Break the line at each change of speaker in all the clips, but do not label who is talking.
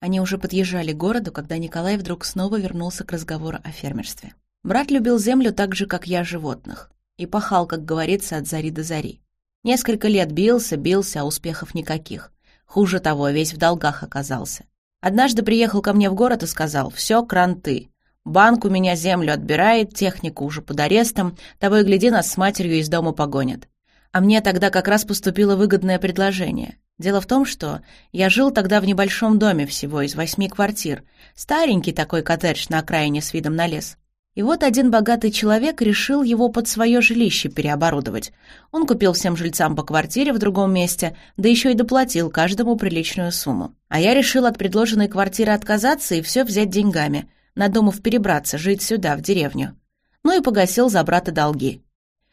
Они уже подъезжали к городу, когда Николай вдруг снова вернулся к разговору о фермерстве. Брат любил землю так же, как я, животных. И пахал, как говорится, от зари до зари. Несколько лет бился, бился, а успехов никаких. Хуже того, весь в долгах оказался. Однажды приехал ко мне в город и сказал «Все, кранты. Банк у меня землю отбирает, технику уже под арестом, того и гляди, нас с матерью из дома погонят». А мне тогда как раз поступило выгодное предложение. Дело в том, что я жил тогда в небольшом доме всего из восьми квартир. Старенький такой коттедж на окраине с видом на лес. И вот один богатый человек решил его под свое жилище переоборудовать. Он купил всем жильцам по квартире в другом месте, да еще и доплатил каждому приличную сумму. А я решил от предложенной квартиры отказаться и все взять деньгами, надумав перебраться, жить сюда, в деревню. Ну и погасил за брата долги.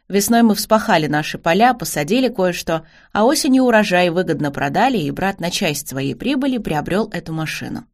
Весной мы вспахали наши поля, посадили кое-что, а осенью урожай выгодно продали, и брат на часть своей прибыли приобрел эту машину.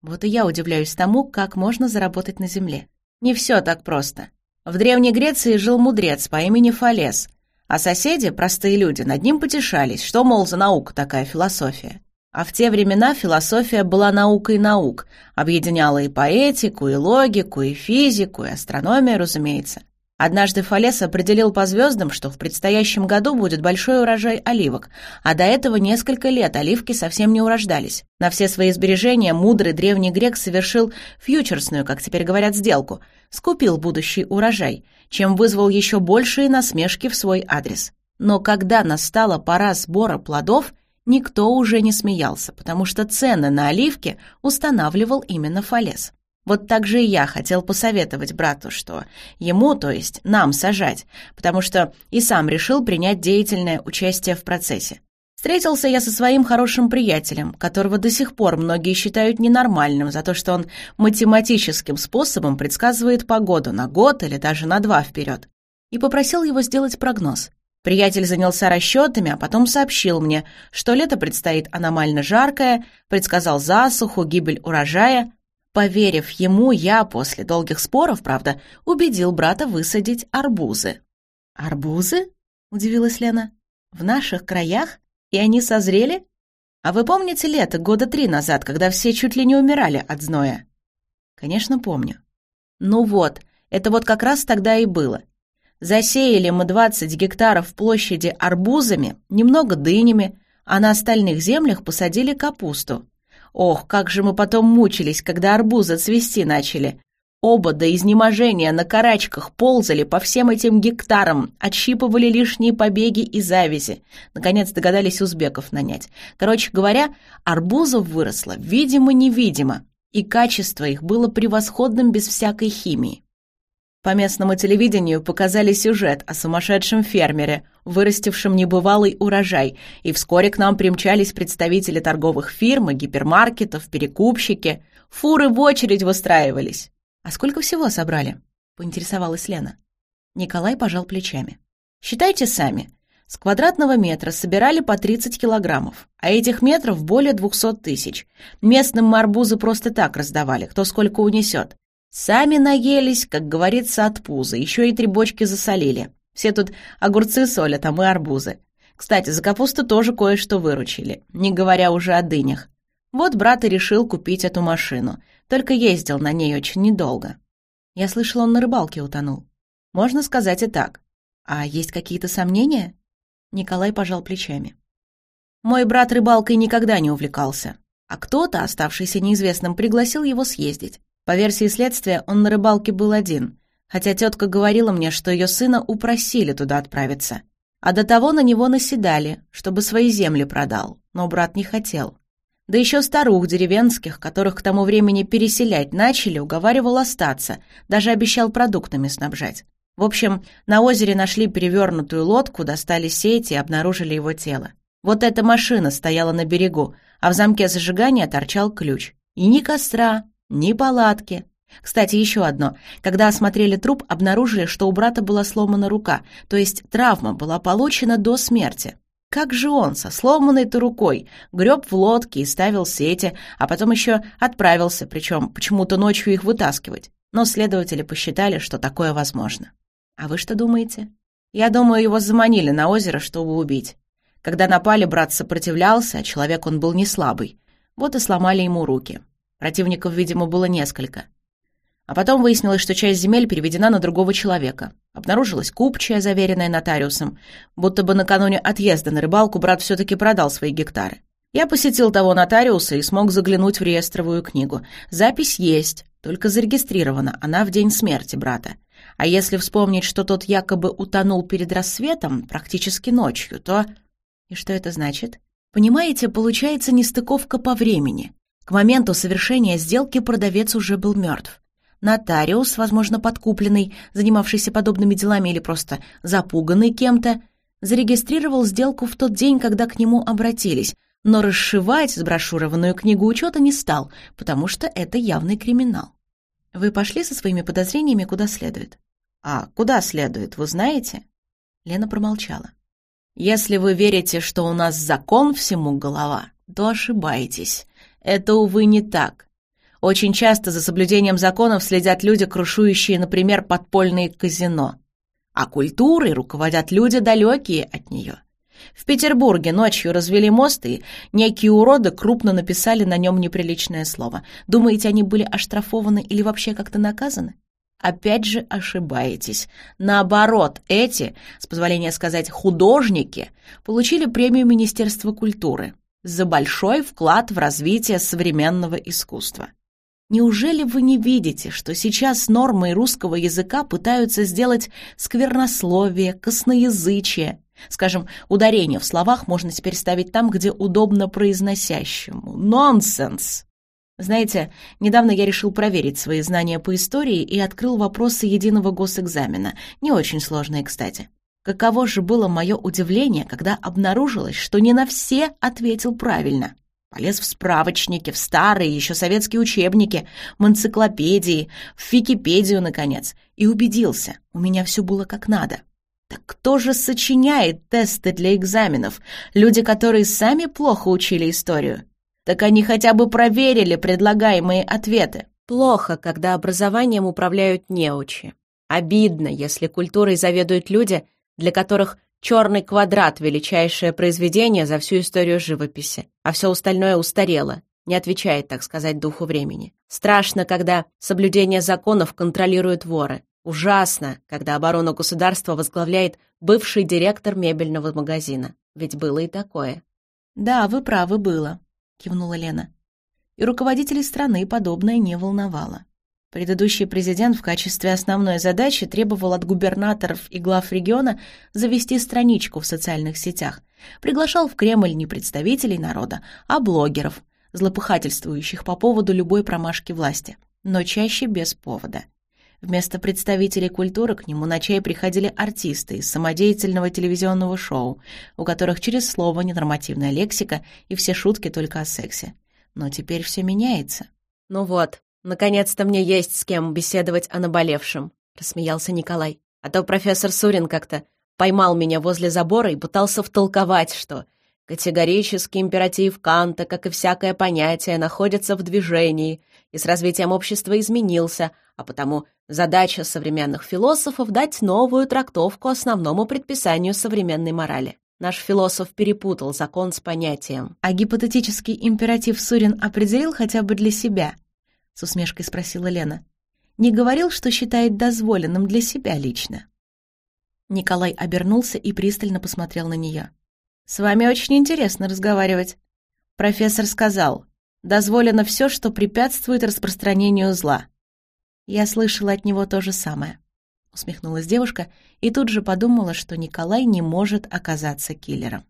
Вот и я удивляюсь тому, как можно заработать на земле. Не все так просто. В Древней Греции жил мудрец по имени Фалес, а соседи, простые люди, над ним потешались, что, мол, за наука такая философия. А в те времена философия была наукой наук, объединяла и поэтику, и логику, и физику, и астрономию, разумеется. Однажды Фалес определил по звездам, что в предстоящем году будет большой урожай оливок, а до этого несколько лет оливки совсем не урождались. На все свои сбережения мудрый древний грек совершил фьючерсную, как теперь говорят, сделку, скупил будущий урожай, чем вызвал еще большие насмешки в свой адрес. Но когда настала пора сбора плодов, никто уже не смеялся, потому что цены на оливки устанавливал именно Фалес. Вот так же и я хотел посоветовать брату, что ему, то есть нам, сажать, потому что и сам решил принять деятельное участие в процессе. Встретился я со своим хорошим приятелем, которого до сих пор многие считают ненормальным за то, что он математическим способом предсказывает погоду на год или даже на два вперед, и попросил его сделать прогноз. Приятель занялся расчетами, а потом сообщил мне, что лето предстоит аномально жаркое, предсказал засуху, гибель урожая, Поверив ему, я после долгих споров, правда, убедил брата высадить арбузы. «Арбузы?» — удивилась Лена. «В наших краях? И они созрели? А вы помните лето года три назад, когда все чуть ли не умирали от зноя?» «Конечно, помню». «Ну вот, это вот как раз тогда и было. Засеяли мы 20 гектаров площади арбузами, немного дынями, а на остальных землях посадили капусту. Ох, как же мы потом мучились, когда арбузы цвести начали. Оба до изнеможения на карачках ползали по всем этим гектарам, отщипывали лишние побеги и завязи. Наконец догадались узбеков нанять. Короче говоря, арбузов выросло видимо-невидимо, и качество их было превосходным без всякой химии. По местному телевидению показали сюжет о сумасшедшем фермере, вырастившем небывалый урожай, и вскоре к нам примчались представители торговых фирм и гипермаркетов, перекупщики. Фуры в очередь выстраивались. «А сколько всего собрали?» — поинтересовалась Лена. Николай пожал плечами. «Считайте сами. С квадратного метра собирали по 30 килограммов, а этих метров более 200 тысяч. Местным мы арбузы просто так раздавали, кто сколько унесет. Сами наелись, как говорится, от пуза, еще и три бочки засолили. Все тут огурцы солят, а мы арбузы. Кстати, за капусту тоже кое-что выручили, не говоря уже о дынях. Вот брат и решил купить эту машину, только ездил на ней очень недолго. Я слышал, он на рыбалке утонул. Можно сказать и так. А есть какие-то сомнения? Николай пожал плечами. Мой брат рыбалкой никогда не увлекался, а кто-то, оставшийся неизвестным, пригласил его съездить. По версии следствия, он на рыбалке был один, хотя тетка говорила мне, что ее сына упросили туда отправиться. А до того на него наседали, чтобы свои земли продал, но брат не хотел. Да еще старух деревенских, которых к тому времени переселять начали, уговаривал остаться, даже обещал продуктами снабжать. В общем, на озере нашли перевернутую лодку, достали сети и обнаружили его тело. Вот эта машина стояла на берегу, а в замке зажигания торчал ключ. И ни костра, ни палатки. Кстати, еще одно. Когда осмотрели труп, обнаружили, что у брата была сломана рука, то есть травма была получена до смерти. Как же он со сломанной-то рукой греб в лодке и ставил сети, а потом еще отправился, причем почему-то ночью их вытаскивать. Но следователи посчитали, что такое возможно. А вы что думаете? Я думаю, его заманили на озеро, чтобы убить. Когда напали, брат сопротивлялся, а человек он был не слабый. Вот и сломали ему руки. Противников, видимо, было несколько. А потом выяснилось, что часть земель переведена на другого человека. Обнаружилась купчая, заверенная нотариусом, будто бы накануне отъезда на рыбалку брат все-таки продал свои гектары. Я посетил того нотариуса и смог заглянуть в реестровую книгу. Запись есть, только зарегистрирована она в день смерти брата. А если вспомнить, что тот якобы утонул перед рассветом, практически ночью, то... И что это значит? Понимаете, получается нестыковка по времени. К моменту совершения сделки продавец уже был мертв. Нотариус, возможно, подкупленный, занимавшийся подобными делами или просто запуганный кем-то, зарегистрировал сделку в тот день, когда к нему обратились, но расшивать сброшурованную книгу учета не стал, потому что это явный криминал. Вы пошли со своими подозрениями куда следует. А куда следует, вы знаете? Лена промолчала. Если вы верите, что у нас закон всему голова, то ошибаетесь. Это, увы, не так. Очень часто за соблюдением законов следят люди, крушующие, например, подпольные казино. А культурой руководят люди, далекие от нее. В Петербурге ночью развели мост, и некие уроды крупно написали на нем неприличное слово. Думаете, они были оштрафованы или вообще как-то наказаны? Опять же ошибаетесь. Наоборот, эти, с позволения сказать, художники, получили премию Министерства культуры за большой вклад в развитие современного искусства. Неужели вы не видите, что сейчас нормой русского языка пытаются сделать сквернословие, косноязычие? Скажем, ударение в словах можно теперь ставить там, где удобно произносящему. Нонсенс! Знаете, недавно я решил проверить свои знания по истории и открыл вопросы единого госэкзамена, не очень сложные, кстати. Каково же было мое удивление, когда обнаружилось, что не на все ответил правильно. Полез в справочники, в старые, еще советские учебники, в энциклопедии, в Википедию, наконец, и убедился, у меня все было как надо. Так кто же сочиняет тесты для экзаменов? Люди, которые сами плохо учили историю? Так они хотя бы проверили предлагаемые ответы. Плохо, когда образованием управляют неучи. Обидно, если культурой заведуют люди, для которых Черный квадрат — величайшее произведение за всю историю живописи, а все остальное устарело, не отвечает, так сказать, духу времени. Страшно, когда соблюдение законов контролируют воры. Ужасно, когда оборону государства возглавляет бывший директор мебельного магазина. Ведь было и такое. «Да, вы правы, было», — кивнула Лена. И руководителей страны подобное не волновало. Предыдущий президент в качестве основной задачи требовал от губернаторов и глав региона завести страничку в социальных сетях. Приглашал в Кремль не представителей народа, а блогеров, злопыхательствующих по поводу любой промашки власти, но чаще без повода. Вместо представителей культуры к нему на чай приходили артисты из самодеятельного телевизионного шоу, у которых через слово ненормативная лексика и все шутки только о сексе. Но теперь все меняется. Ну вот, «Наконец-то мне есть с кем беседовать о наболевшем», — рассмеялся Николай. «А то профессор Сурин как-то поймал меня возле забора и пытался втолковать, что категорический императив Канта, как и всякое понятие, находится в движении и с развитием общества изменился, а потому задача современных философов — дать новую трактовку основному предписанию современной морали. Наш философ перепутал закон с понятием. А гипотетический императив Сурин определил хотя бы для себя —— с усмешкой спросила Лена. «Не говорил, что считает дозволенным для себя лично?» Николай обернулся и пристально посмотрел на нее. «С вами очень интересно разговаривать. Профессор сказал, дозволено все, что препятствует распространению зла. Я слышала от него то же самое», — усмехнулась девушка и тут же подумала, что Николай не может оказаться киллером.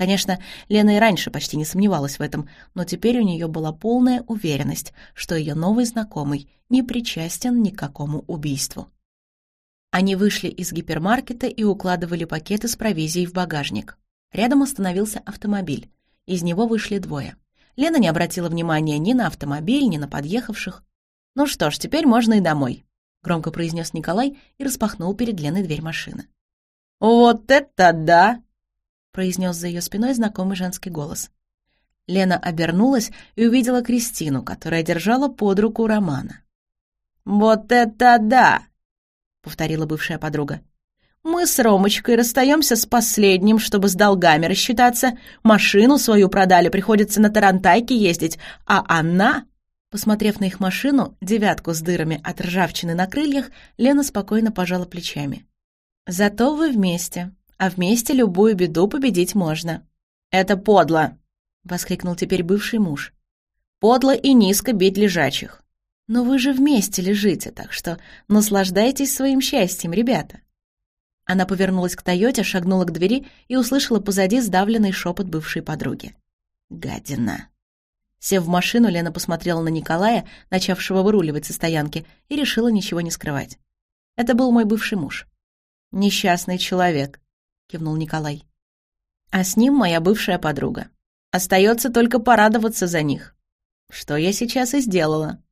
Конечно, Лена и раньше почти не сомневалась в этом, но теперь у нее была полная уверенность, что ее новый знакомый не причастен ни к какому убийству. Они вышли из гипермаркета и укладывали пакеты с провизией в багажник. Рядом остановился автомобиль. Из него вышли двое. Лена не обратила внимания ни на автомобиль, ни на подъехавших. «Ну что ж, теперь можно и домой», — громко произнес Николай и распахнул перед Леной дверь машины. «Вот это да!» — произнес за ее спиной знакомый женский голос. Лена обернулась и увидела Кристину, которая держала под руку Романа. «Вот это да!» — повторила бывшая подруга. Мы с Ромочкой расстаемся с последним, чтобы с долгами рассчитаться. Машину свою продали, приходится на Тарантайке ездить, а она...» Посмотрев на их машину, девятку с дырами от ржавчины на крыльях, Лена спокойно пожала плечами. «Зато вы вместе, а вместе любую беду победить можно». «Это подло!» — воскликнул теперь бывший муж. «Подло и низко бить лежачих». «Но вы же вместе лежите, так что наслаждайтесь своим счастьем, ребята». Она повернулась к Тойоте, шагнула к двери и услышала позади сдавленный шепот бывшей подруги. «Гадина!» Сев в машину, Лена посмотрела на Николая, начавшего выруливать со стоянки, и решила ничего не скрывать. «Это был мой бывший муж». «Несчастный человек», — кивнул Николай. «А с ним моя бывшая подруга. Остается только порадоваться за них. Что я сейчас и сделала».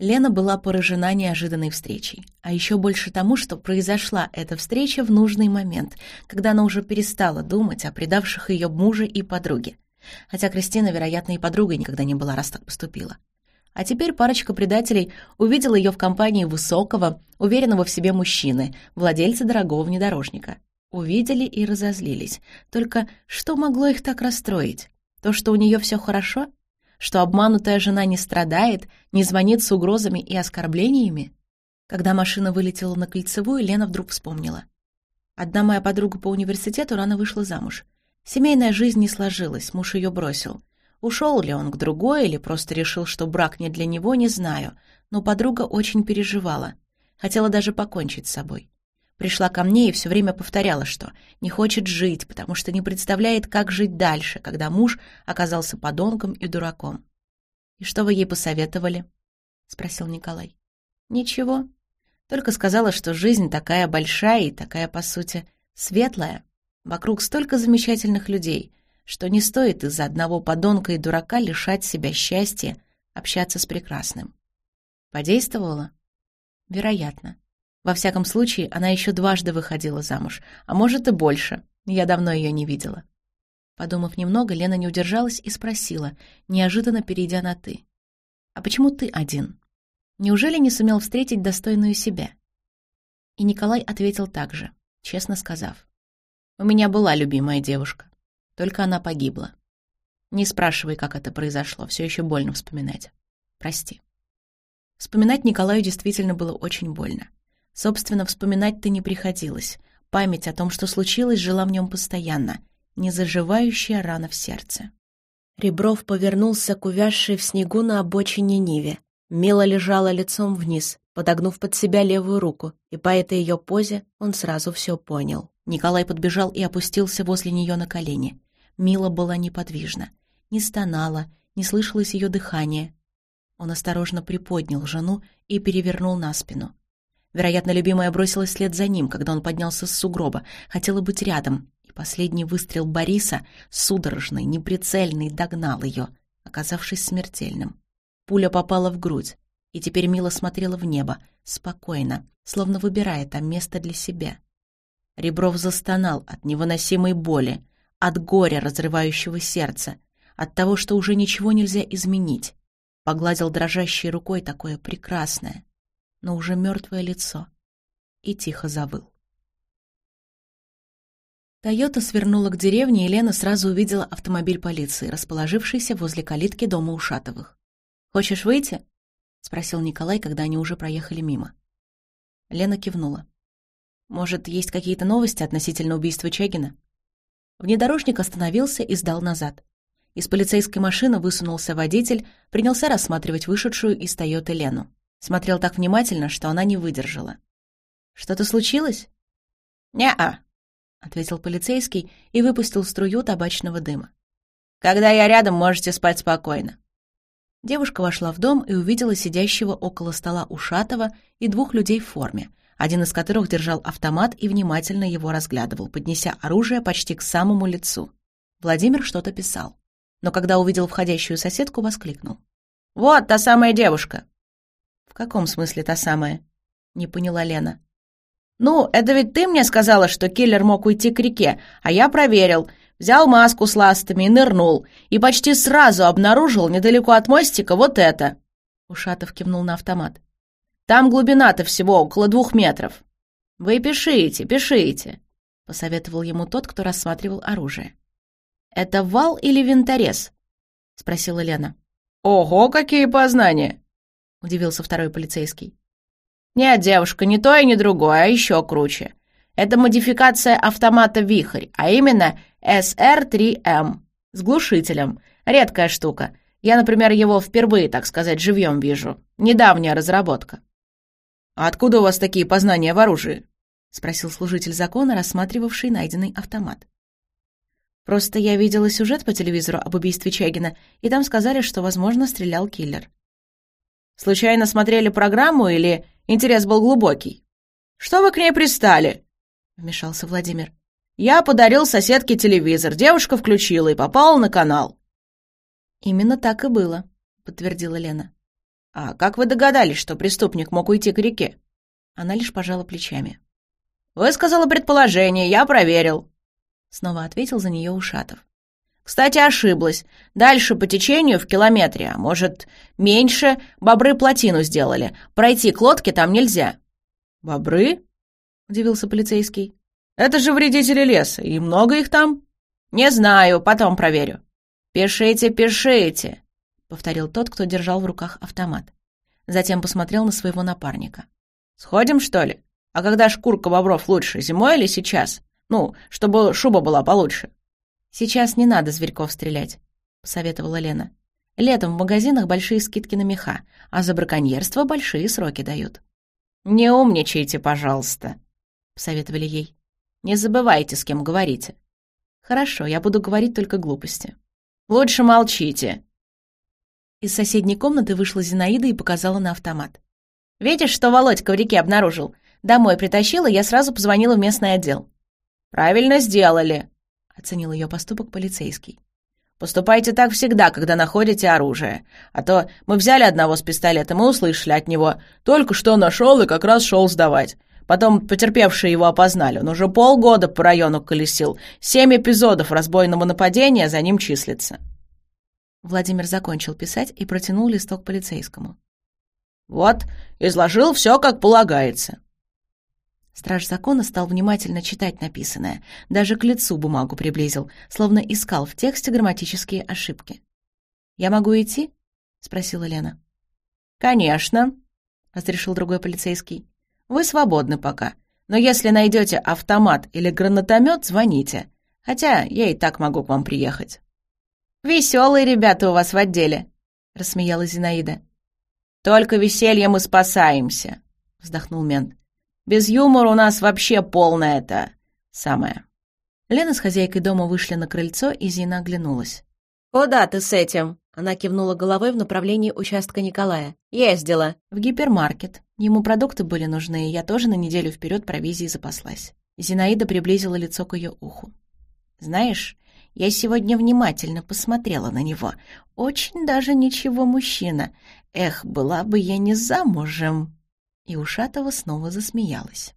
Лена была поражена неожиданной встречей, а еще больше тому, что произошла эта встреча в нужный момент, когда она уже перестала думать о предавших ее муже и подруге. Хотя Кристина, вероятно, и подругой никогда не была, раз так поступила. А теперь парочка предателей увидела ее в компании высокого, уверенного в себе мужчины, владельца дорогого внедорожника. Увидели и разозлились. Только что могло их так расстроить? То, что у нее все хорошо? Что обманутая жена не страдает, не звонит с угрозами и оскорблениями? Когда машина вылетела на кольцевую, Лена вдруг вспомнила. Одна моя подруга по университету рано вышла замуж. Семейная жизнь не сложилась, муж ее бросил. Ушел ли он к другой или просто решил, что брак не для него, не знаю, но подруга очень переживала. Хотела даже покончить с собой. Пришла ко мне и все время повторяла, что не хочет жить, потому что не представляет, как жить дальше, когда муж оказался подонком и дураком. «И что вы ей посоветовали?» — спросил Николай. «Ничего. Только сказала, что жизнь такая большая и такая, по сути, светлая, Вокруг столько замечательных людей, что не стоит из-за одного подонка и дурака лишать себя счастья общаться с прекрасным. Подействовала? Вероятно. Во всяком случае, она еще дважды выходила замуж, а может и больше. Я давно ее не видела. Подумав немного, Лена не удержалась и спросила, неожиданно перейдя на «ты». «А почему ты один? Неужели не сумел встретить достойную себя?» И Николай ответил так же, честно сказав. У меня была любимая девушка. Только она погибла. Не спрашивай, как это произошло, все еще больно вспоминать. Прости. Вспоминать Николаю действительно было очень больно. Собственно, вспоминать-то не приходилось. Память о том, что случилось, жила в нем постоянно, незаживающая рана в сердце. Ребров повернулся к увязшей в снегу на обочине Ниве. Мила лежала лицом вниз, подогнув под себя левую руку, и по этой ее позе он сразу все понял. Николай подбежал и опустился возле нее на колени. Мила была неподвижна. Не стонала, не слышалось ее дыхание. Он осторожно приподнял жену и перевернул на спину. Вероятно, любимая бросилась вслед за ним, когда он поднялся с сугроба, хотела быть рядом, и последний выстрел Бориса, судорожный, неприцельный, догнал ее, оказавшись смертельным. Пуля попала в грудь, и теперь Мила смотрела в небо, спокойно, словно выбирая там место для себя. Ребров застонал от невыносимой боли, от горя, разрывающего сердце, от того, что уже ничего нельзя изменить. Погладил дрожащей рукой такое прекрасное, но уже мертвое лицо и тихо завыл. Тойота свернула к деревне, и Лена сразу увидела автомобиль полиции, расположившийся возле калитки дома Ушатовых. «Хочешь выйти?» — спросил Николай, когда они уже проехали мимо. Лена кивнула. Может, есть какие-то новости относительно убийства Чагина? Внедорожник остановился и сдал назад. Из полицейской машины высунулся водитель, принялся рассматривать вышедшую из Тойоты Лену. Смотрел так внимательно, что она не выдержала. «Что-то случилось?» «Не-а», — ответил полицейский и выпустил струю табачного дыма. «Когда я рядом, можете спать спокойно». Девушка вошла в дом и увидела сидящего около стола Ушатова и двух людей в форме — один из которых держал автомат и внимательно его разглядывал, поднеся оружие почти к самому лицу. Владимир что-то писал. Но когда увидел входящую соседку, воскликнул. «Вот та самая девушка!» «В каком смысле та самая?» — не поняла Лена. «Ну, это ведь ты мне сказала, что киллер мог уйти к реке, а я проверил. Взял маску с ластами и нырнул, и почти сразу обнаружил недалеко от мостика вот это!» Ушатов кивнул на автомат. Там глубина-то всего около двух метров. «Вы пишите, пишите», — посоветовал ему тот, кто рассматривал оружие. «Это вал или винторез?» — спросила Лена.
«Ого, какие познания!»
— удивился второй полицейский.
«Нет, девушка, не то и не другое, а еще круче. Это модификация автомата «Вихрь», а именно SR-3M с глушителем. Редкая штука. Я, например, его впервые, так сказать, живьем вижу. Недавняя разработка».
«А откуда у вас такие познания в оружии?» — спросил служитель закона, рассматривавший найденный автомат. «Просто я видела сюжет по телевизору об убийстве Чагина, и там сказали, что, возможно, стрелял киллер».
«Случайно смотрели программу или интерес был глубокий?» «Что вы к ней пристали?» — вмешался Владимир. «Я подарил соседке телевизор, девушка включила и попала на канал».
«Именно так и было», — подтвердила Лена.
«А как вы догадались, что преступник мог уйти к реке?»
Она лишь пожала плечами.
«Высказала предположение, я проверил», —
снова ответил за нее Ушатов.
«Кстати, ошиблась. Дальше по течению в километре, а может, меньше, бобры плотину сделали. Пройти к лодке там нельзя».
«Бобры?» — удивился полицейский.
«Это же вредители леса, и много их там?» «Не знаю, потом проверю». «Пишите, пишите», — повторил тот, кто держал в руках автомат. Затем посмотрел на своего напарника. «Сходим, что ли? А когда шкурка бобров лучше, зимой или сейчас? Ну, чтобы шуба была получше».
«Сейчас не надо зверьков стрелять», — посоветовала Лена. «Летом в магазинах большие скидки на меха, а за браконьерство большие сроки дают».
«Не умничайте, пожалуйста», — посоветовали ей. «Не забывайте, с кем говорите».
«Хорошо, я буду говорить только глупости».
«Лучше молчите».
Из соседней комнаты вышла Зинаида и показала на автомат.
«Видишь, что Володька в реке обнаружил? Домой притащила, я сразу позвонила в местный отдел». «Правильно сделали», — оценил ее поступок полицейский. «Поступайте так всегда, когда находите оружие. А то мы взяли одного с пистолетом и услышали от него. Только что нашел и как раз шел сдавать. Потом потерпевшие его опознали. Он уже полгода по району колесил. Семь эпизодов разбойного нападения за ним числится.
Владимир закончил писать и протянул листок полицейскому.
«Вот, изложил все, как полагается».
Страж закона стал внимательно читать написанное, даже к лицу бумагу приблизил, словно искал в тексте грамматические ошибки. «Я могу идти?» — спросила Лена.
«Конечно», — разрешил другой полицейский. Вы свободны пока. Но если найдете автомат или гранатомет, звоните. Хотя я и так могу к вам приехать». «Веселые ребята у вас в отделе», — рассмеялась Зинаида. «Только весельем мы спасаемся», — вздохнул мент. «Без юмора у нас вообще полное это... самое».
Лена с хозяйкой дома вышли на крыльцо, и Зина оглянулась.
«Куда ты с этим?» Она кивнула головой в направлении участка Николая. «Ездила».
«В гипермаркет. Ему продукты были нужны, и я тоже на неделю вперед провизии запаслась». Зинаида приблизила лицо к ее уху. «Знаешь, я сегодня внимательно посмотрела на него. Очень даже ничего мужчина. Эх, была бы я не замужем!» И Ушатова снова засмеялась.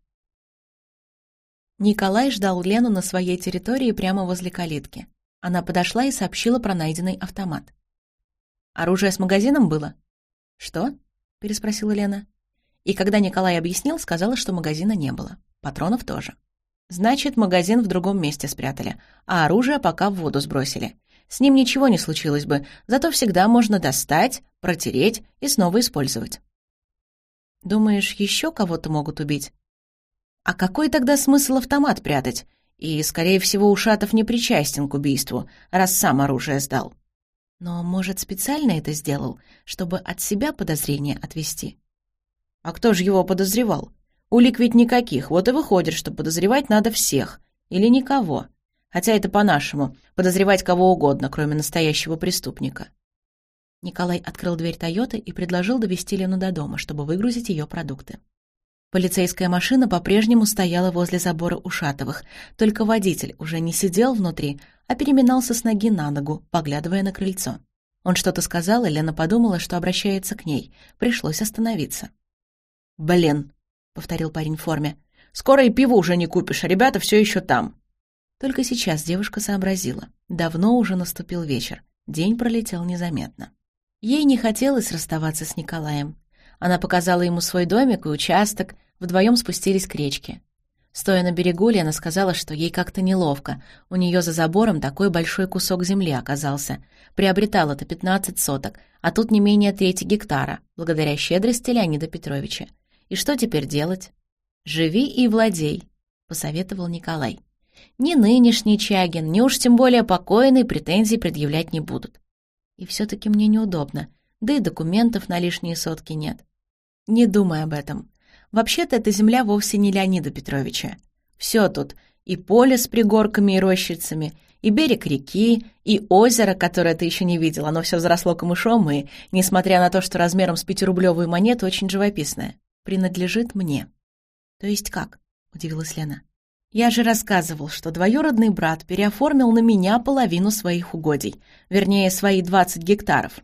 Николай ждал Лену на своей территории прямо возле калитки. Она подошла и сообщила про найденный автомат. «Оружие с магазином было?» «Что?» — переспросила Лена. И когда Николай объяснил, сказала, что магазина не было. Патронов тоже. Значит, магазин в другом месте спрятали, а оружие пока в воду сбросили. С ним ничего не случилось бы, зато всегда можно достать, протереть и снова использовать. Думаешь, еще кого-то могут убить? А какой тогда смысл автомат прятать? И, скорее всего, Ушатов не причастен к убийству, раз сам оружие сдал. Но, может, специально это сделал, чтобы от себя подозрения отвести? А кто же его подозревал? Улик ведь никаких, вот и выходит, что подозревать надо всех. Или никого. Хотя это по-нашему, подозревать кого угодно, кроме настоящего преступника. Николай открыл дверь Тойоты и предложил довести Лену до дома, чтобы выгрузить ее продукты. Полицейская машина по-прежнему стояла возле забора Ушатовых, только водитель уже не сидел внутри, а переминался с ноги на ногу, поглядывая на крыльцо. Он что-то сказал, и Лена подумала, что обращается к ней. Пришлось остановиться.
«Блин», — повторил парень в форме, — «скоро и пиво уже не купишь, а ребята все еще там».
Только сейчас девушка сообразила. Давно уже наступил вечер. День пролетел незаметно. Ей не хотелось расставаться с Николаем. Она показала ему свой домик и участок, вдвоем спустились к речке. Стоя на берегу, Лена сказала, что ей как-то неловко. У нее за забором такой большой кусок земли оказался. Приобретал это 15 соток, а тут не менее трети гектара, благодаря щедрости Леонида Петровича. И что теперь делать? «Живи и владей», — посоветовал Николай. Ни нынешний Чагин, ни уж тем более покойный претензий предъявлять не будут. И все таки мне неудобно, да и документов на лишние сотки нет. Не думай об этом. Вообще-то эта земля вовсе не Леонида Петровича. Все тут, и поле с пригорками и рощицами, и берег реки, и озеро, которое ты еще не видел, оно все взросло камышом и, несмотря на то, что размером с пятирублевую монету, очень живописное, принадлежит мне. То есть как? — удивилась Лена. Я же рассказывал, что двоюродный брат переоформил на меня половину своих угодий, вернее, свои 20 гектаров,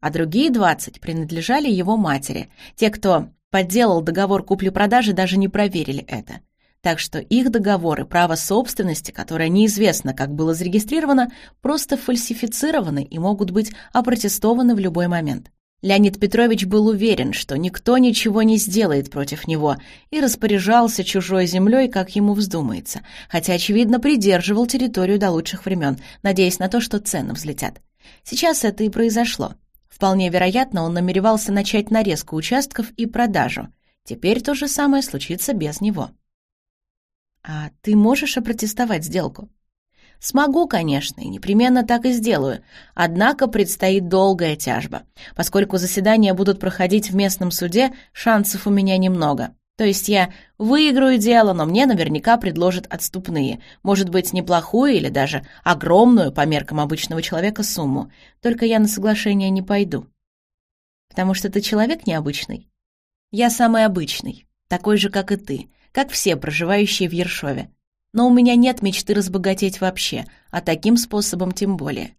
а другие 20 принадлежали его матери, те, кто подделал договор купли-продажи, даже не проверили это. Так что их договоры, право собственности, которое неизвестно, как было зарегистрировано, просто фальсифицированы и могут быть опротестованы в любой момент. Леонид Петрович был уверен, что никто ничего не сделает против него, и распоряжался чужой землей, как ему вздумается, хотя, очевидно, придерживал территорию до лучших времен, надеясь на то, что цены взлетят. Сейчас это и произошло. Вполне вероятно, он намеревался начать нарезку участков и продажу. Теперь то же самое случится без него. «А ты можешь опротестовать сделку?» «Смогу, конечно, и непременно так и сделаю. Однако предстоит долгая тяжба. Поскольку заседания будут проходить в местном суде, шансов у меня немного. То есть я выиграю дело, но мне наверняка предложат отступные. Может быть, неплохую или даже огромную по меркам обычного человека сумму. Только я на соглашение не пойду. Потому что ты человек необычный. Я самый обычный, такой же, как и ты, как все проживающие в Ершове. Но у меня нет мечты разбогатеть вообще, а таким способом тем более.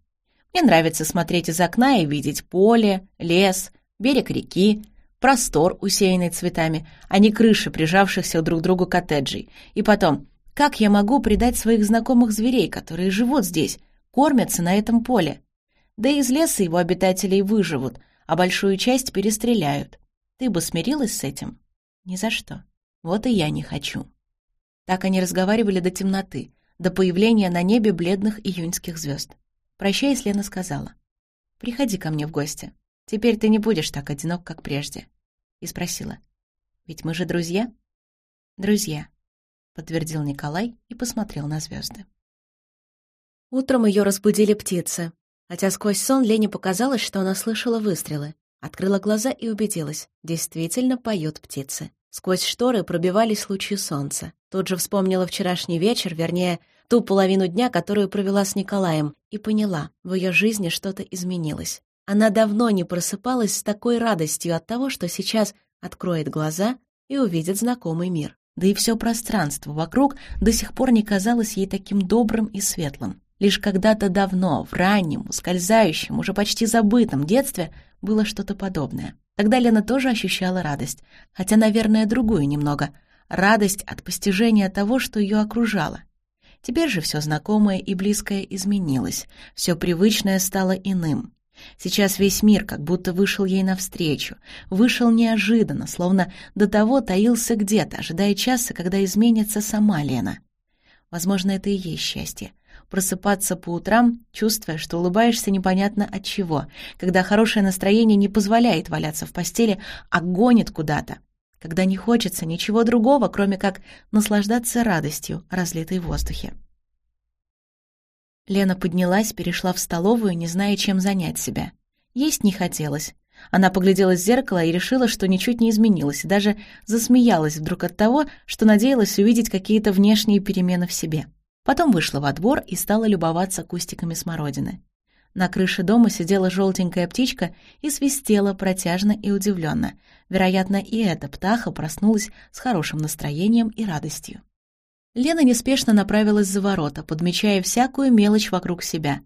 Мне нравится смотреть из окна и видеть поле, лес, берег реки, простор, усеянный цветами, а не крыши, прижавшихся друг к другу коттеджей. И потом, как я могу предать своих знакомых зверей, которые живут здесь, кормятся на этом поле? Да и из леса его обитателей выживут, а большую часть перестреляют. Ты бы смирилась с этим? Ни за что. Вот и я не хочу. Так они разговаривали до темноты, до появления на небе бледных июньских звезд. Прощаясь, Лена сказала. «Приходи ко мне в гости. Теперь ты не будешь так одинок, как прежде. И спросила. Ведь мы же друзья? Друзья, подтвердил Николай и посмотрел на звезды. Утром ее разбудили птицы. Хотя сквозь сон Лене показалось, что она слышала выстрелы. Открыла глаза и убедилась. Действительно поют птицы. Сквозь шторы пробивались лучи солнца. Тут же вспомнила вчерашний вечер, вернее, ту половину дня, которую провела с Николаем, и поняла, в ее жизни что-то изменилось. Она давно не просыпалась с такой радостью от того, что сейчас откроет глаза и увидит знакомый мир. Да и все пространство вокруг до сих пор не казалось ей таким добрым и светлым. Лишь когда-то давно, в раннем, ускользающем, уже почти забытом детстве было что-то подобное. Тогда Лена тоже ощущала радость, хотя, наверное, другую немного. Радость от постижения того, что ее окружало. Теперь же все знакомое и близкое изменилось, все привычное стало иным. Сейчас весь мир как будто вышел ей навстречу, вышел неожиданно, словно до того таился где-то, ожидая часа, когда изменится сама Лена. Возможно, это и есть счастье. Просыпаться по утрам, чувствуя, что улыбаешься непонятно от чего, когда хорошее настроение не позволяет валяться в постели, а гонит куда-то, когда не хочется ничего другого, кроме как наслаждаться радостью, разлитой в воздухе. Лена поднялась, перешла в столовую, не зная, чем занять себя. Есть не хотелось. Она поглядела в зеркало и решила, что ничуть не изменилась, и даже засмеялась вдруг от того, что надеялась увидеть какие-то внешние перемены в себе. Потом вышла во двор и стала любоваться кустиками смородины. На крыше дома сидела желтенькая птичка и свистела протяжно и удивленно. Вероятно, и эта птаха проснулась с хорошим настроением и радостью. Лена неспешно направилась за ворота, подмечая всякую мелочь вокруг себя.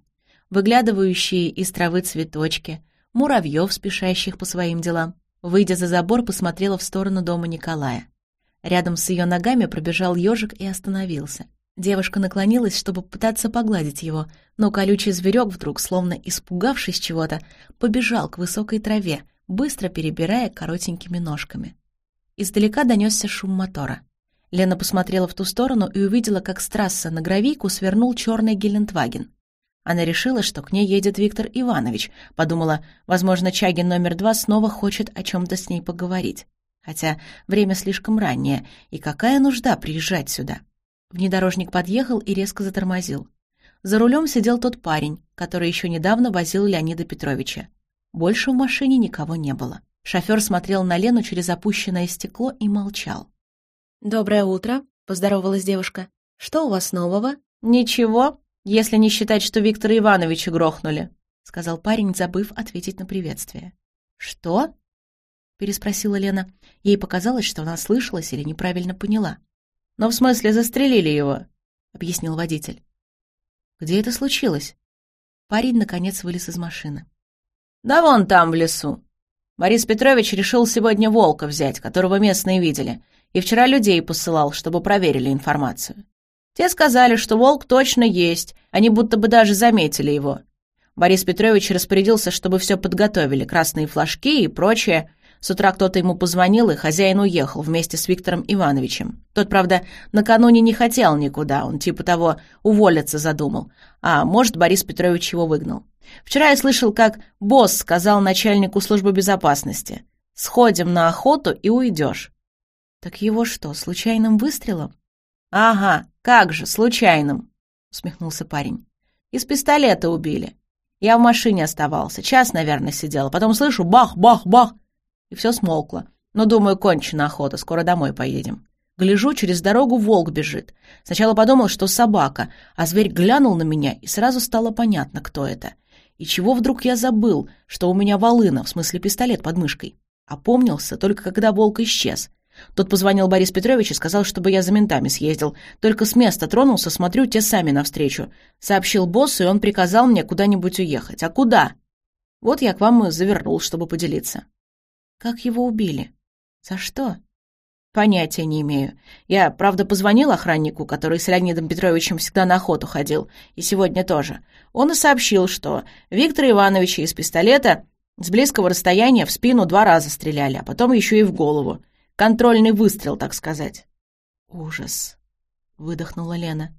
Выглядывающие из травы цветочки, муравьев, спешащих по своим делам. Выйдя за забор, посмотрела в сторону дома Николая. Рядом с ее ногами пробежал ежик и остановился. Девушка наклонилась, чтобы пытаться погладить его, но колючий зверек вдруг, словно испугавшись чего-то, побежал к высокой траве, быстро перебирая коротенькими ножками. Издалека донесся шум мотора. Лена посмотрела в ту сторону и увидела, как с трассы на гравийку свернул черный Гелендваген. Она решила, что к ней едет Виктор Иванович. Подумала, возможно, Чагин номер два снова хочет о чем-то с ней поговорить. Хотя время слишком раннее, и какая нужда приезжать сюда? Внедорожник подъехал и резко затормозил. За рулем сидел тот парень, который еще недавно возил Леонида Петровича. Больше в машине никого не было. Шофер смотрел на Лену через опущенное стекло и молчал.
«Доброе утро», — поздоровалась девушка. «Что у вас нового?»
«Ничего, если не считать, что Виктора Ивановича грохнули», — сказал парень, забыв ответить на приветствие.
«Что?» — переспросила Лена. Ей показалось, что она слышалась или неправильно поняла.
«Но в смысле застрелили его», — объяснил водитель.
«Где это случилось?» Парень, наконец, вылез из машины.
«Да вон там, в лесу. Борис Петрович решил сегодня волка взять, которого местные видели, и вчера людей посылал, чтобы проверили информацию. Те сказали, что волк точно есть, они будто бы даже заметили его. Борис Петрович распорядился, чтобы все подготовили, красные флажки и прочее. С утра кто-то ему позвонил, и хозяин уехал вместе с Виктором Ивановичем. Тот, правда, накануне не хотел никуда, он типа того уволиться задумал. А может, Борис Петрович его выгнал. Вчера я слышал, как босс сказал начальнику службы безопасности. «Сходим на охоту и уйдешь».
«Так его что, случайным выстрелом?»
«Ага, как же, случайным», — усмехнулся парень. «Из пистолета убили. Я в машине оставался, час, наверное, сидела. Потом слышу бах-бах-бах, и все смолкло. Но, думаю, кончена охота, скоро домой поедем. Гляжу, через дорогу волк бежит. Сначала подумал, что собака, а зверь глянул на меня, и сразу стало понятно, кто это. И чего вдруг я забыл, что у меня волына, в смысле пистолет под мышкой? Опомнился только когда волк исчез. Тот позвонил Борис Петрович и сказал, чтобы я за ментами съездил. Только с места тронулся, смотрю, те сами навстречу. Сообщил боссу, и он приказал мне куда-нибудь уехать. А куда? Вот я к вам и завернул, чтобы поделиться.
Как его убили? За что?
Понятия не имею. Я, правда, позвонил охраннику, который с Леонидом Петровичем всегда на охоту ходил, и сегодня тоже. Он и сообщил, что Виктора Ивановича из пистолета с близкого расстояния в спину два раза стреляли, а потом еще и в голову. Контрольный выстрел, так сказать.
«Ужас», — выдохнула Лена.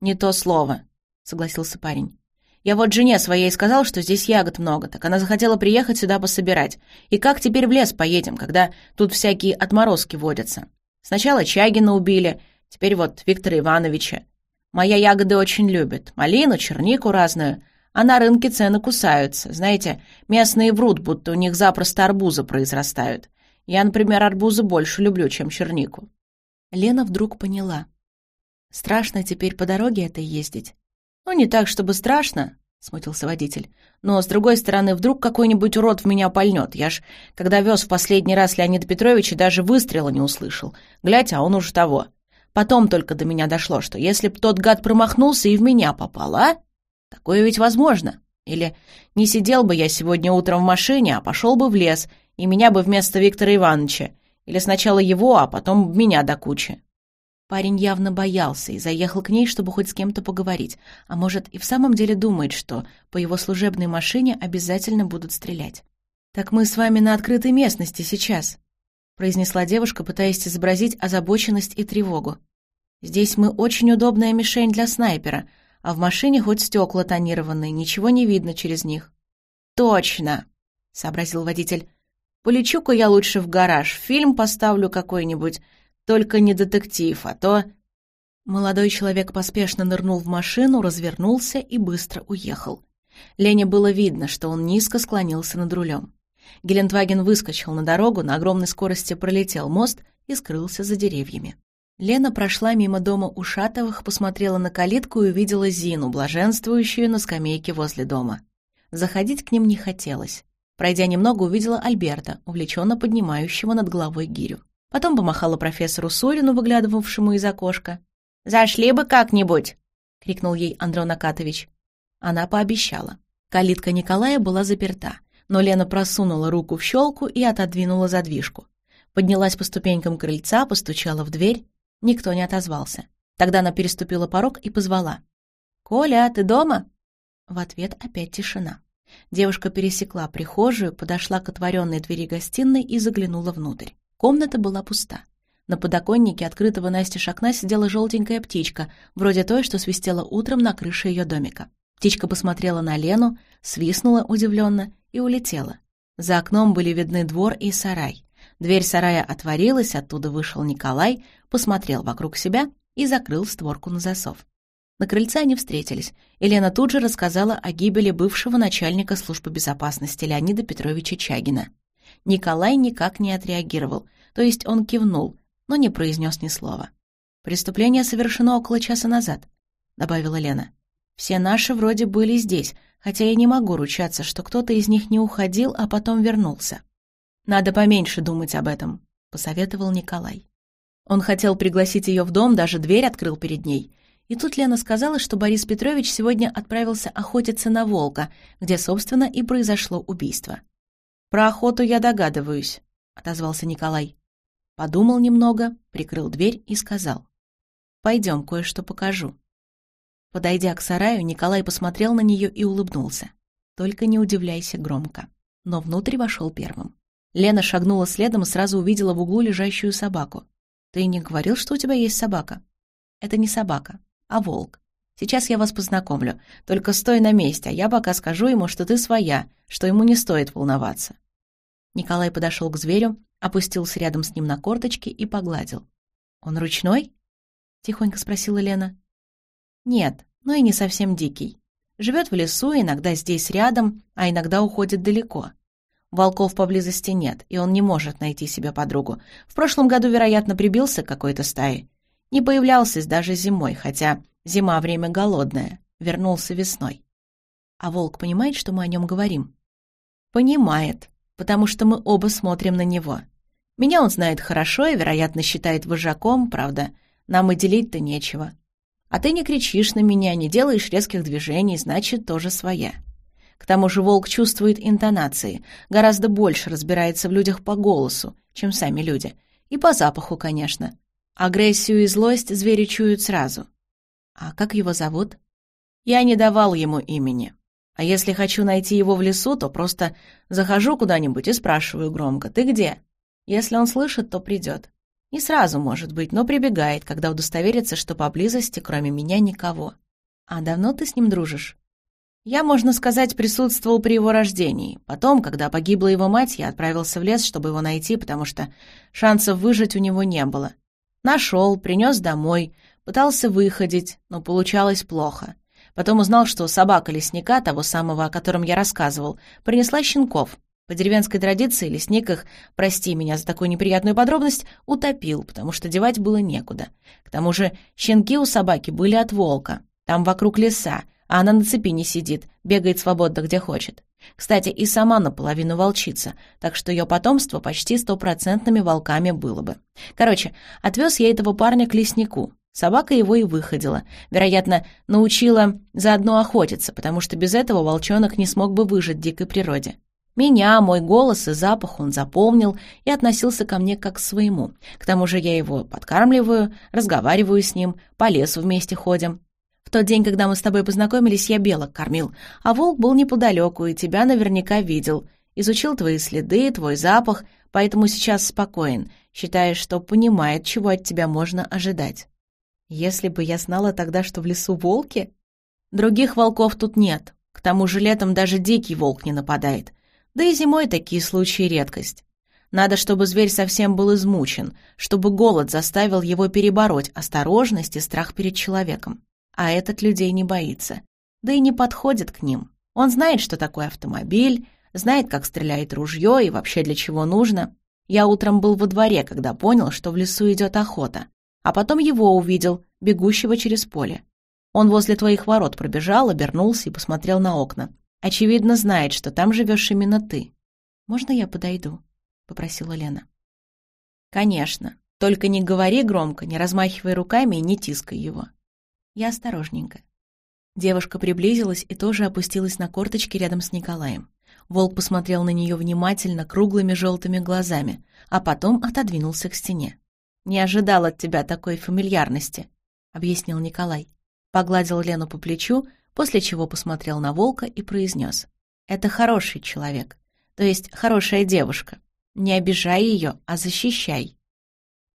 «Не то слово», — согласился парень. «Я вот жене своей сказал, что здесь ягод много, так она захотела приехать сюда пособирать. И как теперь в лес поедем, когда тут всякие отморозки водятся? Сначала Чагина убили, теперь вот Виктора Ивановича. Моя ягоды очень любит, малину, чернику разную, а на рынке цены кусаются. Знаете, местные врут, будто у них запросто арбузы произрастают. Я, например, арбузы больше люблю, чем чернику».
Лена вдруг поняла. «Страшно теперь по дороге это ездить?»
«Ну, не так, чтобы страшно», — смутился водитель. «Но, с другой стороны, вдруг какой-нибудь урод в меня пальнет. Я ж, когда вез в последний раз Леонида Петровича, даже выстрела не услышал. Глядь, а он уже того. Потом только до меня дошло, что если б тот гад промахнулся и в меня попал, а? Такое ведь возможно. Или не сидел бы я сегодня утром в машине, а пошел бы в лес — и меня бы вместо Виктора Ивановича. Или сначала его, а потом меня до кучи.
Парень явно боялся и заехал к ней, чтобы хоть с кем-то поговорить, а может, и в самом деле думает, что по его служебной машине обязательно будут стрелять. «Так мы с вами на открытой местности сейчас», — произнесла девушка, пытаясь изобразить озабоченность и тревогу. «Здесь мы очень удобная мишень для снайпера, а в машине хоть стекла тонированные, ничего не видно через них».
«Точно», — сообразил водитель. Полечу-ка я лучше в гараж, фильм поставлю какой-нибудь, только не детектив, а то...»
Молодой человек поспешно нырнул в машину, развернулся и быстро уехал. Лене было видно, что он низко склонился над рулем. Гелендваген выскочил на дорогу, на огромной скорости пролетел мост и скрылся за деревьями. Лена прошла мимо дома Ушатовых, посмотрела на калитку и увидела Зину, блаженствующую на скамейке возле дома. Заходить к ним не хотелось. Пройдя немного, увидела Альберта, увлеченно поднимающего над головой гирю. Потом помахала профессору Сорину, выглядывавшему из окошка.
«Зашли бы как-нибудь!» — крикнул ей Андрон Акатович.
Она пообещала. Калитка Николая была заперта, но Лена просунула руку в щелку и отодвинула задвижку. Поднялась по ступенькам крыльца, постучала в дверь. Никто не отозвался. Тогда она переступила порог и позвала. «Коля, ты дома?» В ответ опять тишина. Девушка пересекла прихожую, подошла к отворенной двери гостиной и заглянула внутрь. Комната была пуста.
На подоконнике открытого настежь окна сидела желтенькая птичка, вроде той, что свистела утром на крыше ее домика. Птичка посмотрела на Лену, свистнула удивленно и улетела. За окном были видны двор и сарай. Дверь сарая отворилась, оттуда вышел Николай, посмотрел вокруг себя и закрыл створку на засов. На крыльце они встретились. Елена тут же рассказала о гибели бывшего начальника службы безопасности Леонида Петровича Чагина. Николай никак не отреагировал, то есть он кивнул, но не произнес ни слова. «Преступление совершено около часа назад», — добавила Лена. «Все наши вроде были здесь, хотя я не могу ручаться, что кто-то из них не уходил, а потом вернулся». «Надо поменьше думать об этом», — посоветовал Николай. Он хотел пригласить ее в дом, даже дверь открыл перед ней. И тут Лена сказала, что Борис Петрович сегодня отправился охотиться на волка, где, собственно, и произошло убийство. «Про охоту я догадываюсь», — отозвался Николай. Подумал немного, прикрыл дверь и сказал. «Пойдем, кое-что покажу». Подойдя к сараю, Николай посмотрел на нее и улыбнулся. «Только не удивляйся громко». Но внутрь вошел первым. Лена шагнула следом и сразу увидела в углу лежащую собаку. «Ты не говорил, что у тебя есть собака?» «Это не собака, а волк. Сейчас я вас познакомлю. Только стой на месте, а я пока скажу ему, что ты своя, что ему не стоит волноваться». Николай подошел к зверю, опустился рядом с ним на корточки и погладил. «Он ручной?» — тихонько спросила Лена. «Нет, но и не совсем дикий. Живет в лесу, иногда здесь рядом, а иногда уходит далеко. Волков поблизости нет, и он не может найти себе подругу. В прошлом году, вероятно, прибился к какой-то стае. Не появлялся даже зимой, хотя зима — время голодное. Вернулся весной. А волк понимает, что мы о нем говорим? Понимает, потому что мы оба смотрим на него. Меня он знает хорошо и, вероятно, считает вожаком, правда, нам и делить-то нечего. А ты не кричишь на меня, не делаешь резких движений, значит, тоже своя. К тому же волк чувствует интонации, гораздо больше разбирается в людях по голосу, чем сами люди. И по запаху, конечно. Агрессию и злость звери чуют сразу. А как его зовут? Я не давал ему имени. А если хочу найти его в лесу, то просто захожу куда-нибудь и спрашиваю громко «Ты где?». Если он слышит, то придет. Не сразу, может быть, но прибегает, когда удостоверится, что поблизости, кроме меня, никого. А давно ты с ним дружишь? Я, можно сказать, присутствовал при его рождении. Потом, когда погибла его мать, я отправился в лес, чтобы его найти, потому что шансов выжить у него не было. Нашел, принес домой, пытался выходить, но получалось плохо. Потом узнал, что собака лесника, того самого, о котором я рассказывал, принесла щенков, по деревенской традиции лесник их, прости меня за такую неприятную подробность, утопил, потому что девать было некуда. К тому же щенки у собаки были от волка. Там вокруг леса, а она на цепи не сидит, бегает свободно где хочет. Кстати, и сама наполовину волчица, так что ее потомство почти стопроцентными волками было бы. Короче, отвез я этого парня к леснику. Собака его и выходила. Вероятно, научила заодно охотиться, потому что без этого волчонок не смог бы выжить в дикой природе. Меня, мой голос и запах он запомнил и относился ко мне как к своему. К тому же я его подкармливаю, разговариваю с ним, по лесу вместе ходим. В тот день, когда мы с тобой познакомились, я белок кормил, а волк был неподалеку и тебя наверняка видел. Изучил твои следы, твой запах, поэтому сейчас спокоен, считая, что понимает, чего от тебя можно ожидать. Если бы я знала тогда, что в лесу волки... Других волков тут нет. К тому же летом даже дикий волк не нападает. Да и зимой такие случаи редкость. Надо, чтобы зверь совсем был измучен, чтобы голод заставил его перебороть осторожность и страх перед человеком. А этот людей не боится. Да и не подходит к ним. Он знает, что такое автомобиль, знает, как стреляет ружье и вообще для чего нужно. Я утром был во дворе, когда понял, что в лесу идет охота. А потом его увидел, бегущего через поле. Он возле твоих ворот пробежал, обернулся и посмотрел на окна. Очевидно, знает, что там живешь именно ты. Можно я подойду? попросила Лена. Конечно. Только не говори громко, не размахивай руками и не тискай его. Я осторожненько. Девушка приблизилась и тоже опустилась на корточки рядом с Николаем. Волк посмотрел на нее внимательно, круглыми желтыми глазами, а потом отодвинулся к стене. «Не ожидал от тебя такой фамильярности», — объяснил Николай. Погладил Лену по плечу, после чего посмотрел на волка и произнес. «Это хороший человек, то есть хорошая девушка. Не обижай ее, а защищай».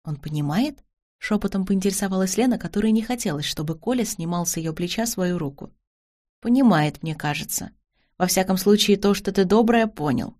Он понимает? Шепотом поинтересовалась Лена, которой не хотелось, чтобы Коля снимал с ее плеча свою руку. «Понимает, мне кажется. Во всяком случае, то, что ты добрая, понял.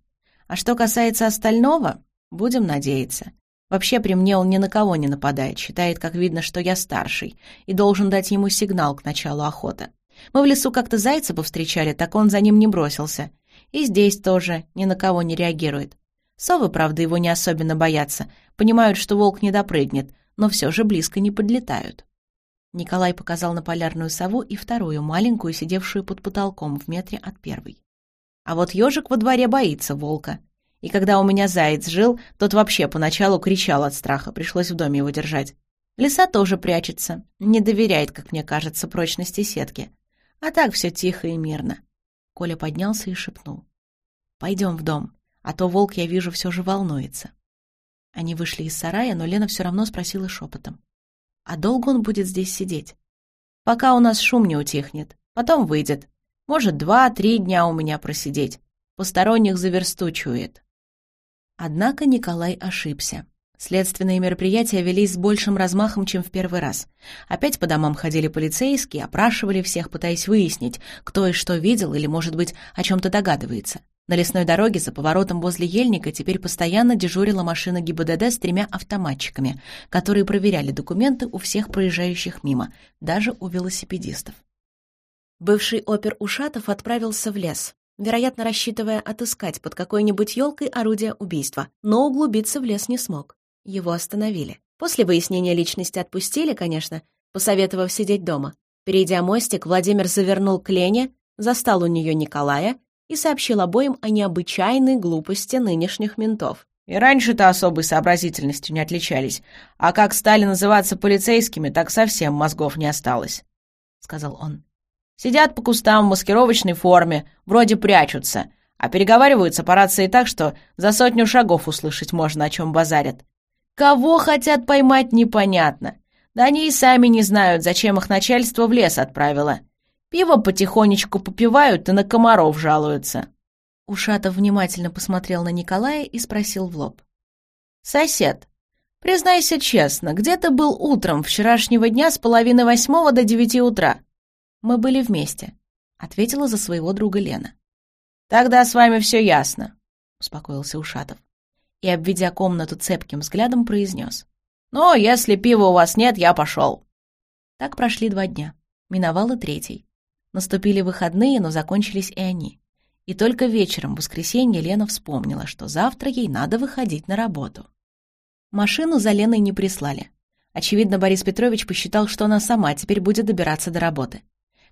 А что касается остального, будем надеяться. Вообще, при мне он ни на кого не нападает, считает, как видно, что я старший, и должен дать ему сигнал к началу охоты. Мы в лесу как-то зайца повстречали, так он за ним не бросился. И здесь тоже ни на кого не реагирует. Совы, правда, его не особенно боятся, понимают, что волк не допрыгнет, но все же близко не подлетают. Николай показал на полярную сову и вторую, маленькую, сидевшую под потолком в метре от первой. А вот ежик во дворе боится волка. И когда у меня заяц жил, тот вообще поначалу кричал от страха, пришлось в доме его держать. Лиса тоже прячется, не доверяет, как мне кажется, прочности сетки. А так все тихо и мирно. Коля поднялся и шепнул. «Пойдем в дом, а то волк, я вижу, все же волнуется». Они вышли из сарая, но Лена все равно спросила шепотом. «А долго он будет здесь сидеть?» «Пока у нас шум не утихнет. Потом выйдет. Может, два-три дня у меня просидеть. Посторонних за чует». Однако Николай ошибся. Следственные мероприятия велись с большим размахом, чем в первый раз. Опять по домам ходили полицейские, опрашивали всех, пытаясь выяснить, кто и что видел или, может быть, о чем-то догадывается. На лесной дороге за поворотом возле ельника теперь постоянно дежурила машина ГИБДД с тремя автоматчиками, которые проверяли документы у всех проезжающих мимо, даже у велосипедистов. Бывший опер Ушатов отправился в лес, вероятно, рассчитывая отыскать под какой-нибудь елкой орудие убийства, но углубиться в лес не смог. Его остановили. После выяснения личности отпустили, конечно, посоветовав сидеть дома. Перейдя мостик, Владимир завернул к Лене, застал у нее Николая и сообщил обоим о необычайной глупости нынешних ментов.
И раньше-то особой сообразительностью не отличались, а как стали называться полицейскими, так совсем мозгов не осталось, — сказал он. Сидят по кустам в маскировочной форме, вроде прячутся, а переговариваются по рации так, что за сотню шагов услышать можно, о чем базарят. Кого хотят поймать, непонятно. Да они и сами не знают, зачем их начальство в лес отправило. Пиво потихонечку попивают и на комаров жалуются».
Ушатов внимательно посмотрел на Николая и спросил в лоб.
«Сосед, признайся честно, где ты был утром вчерашнего дня с половины восьмого до девяти утра?»
«Мы были вместе», — ответила за своего друга Лена.
«Тогда с вами все ясно», — успокоился Ушатов.
И, обведя комнату цепким взглядом, произнес.
«Ну, если пива у вас нет, я пошел».
Так прошли два дня. Миновал и третий. Наступили выходные, но закончились и они. И только вечером в воскресенье Лена вспомнила, что завтра ей надо выходить на работу. Машину за Леной не прислали. Очевидно, Борис Петрович посчитал, что она сама теперь будет добираться до работы.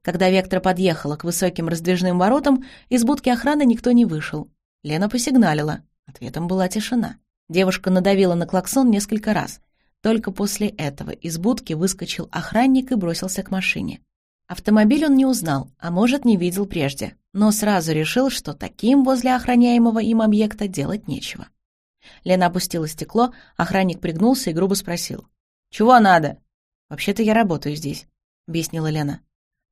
Когда Вектор подъехала к высоким раздвижным воротам, из будки охраны никто не вышел. Лена посигналила. Ответом была тишина. Девушка надавила на клаксон несколько раз. Только после этого из будки выскочил охранник и бросился к машине. Автомобиль он не узнал, а может, не видел прежде, но сразу решил, что таким возле охраняемого им объекта делать нечего. Лена опустила стекло, охранник пригнулся и грубо спросил.
«Чего надо?»
«Вообще-то я работаю здесь», — объяснила Лена.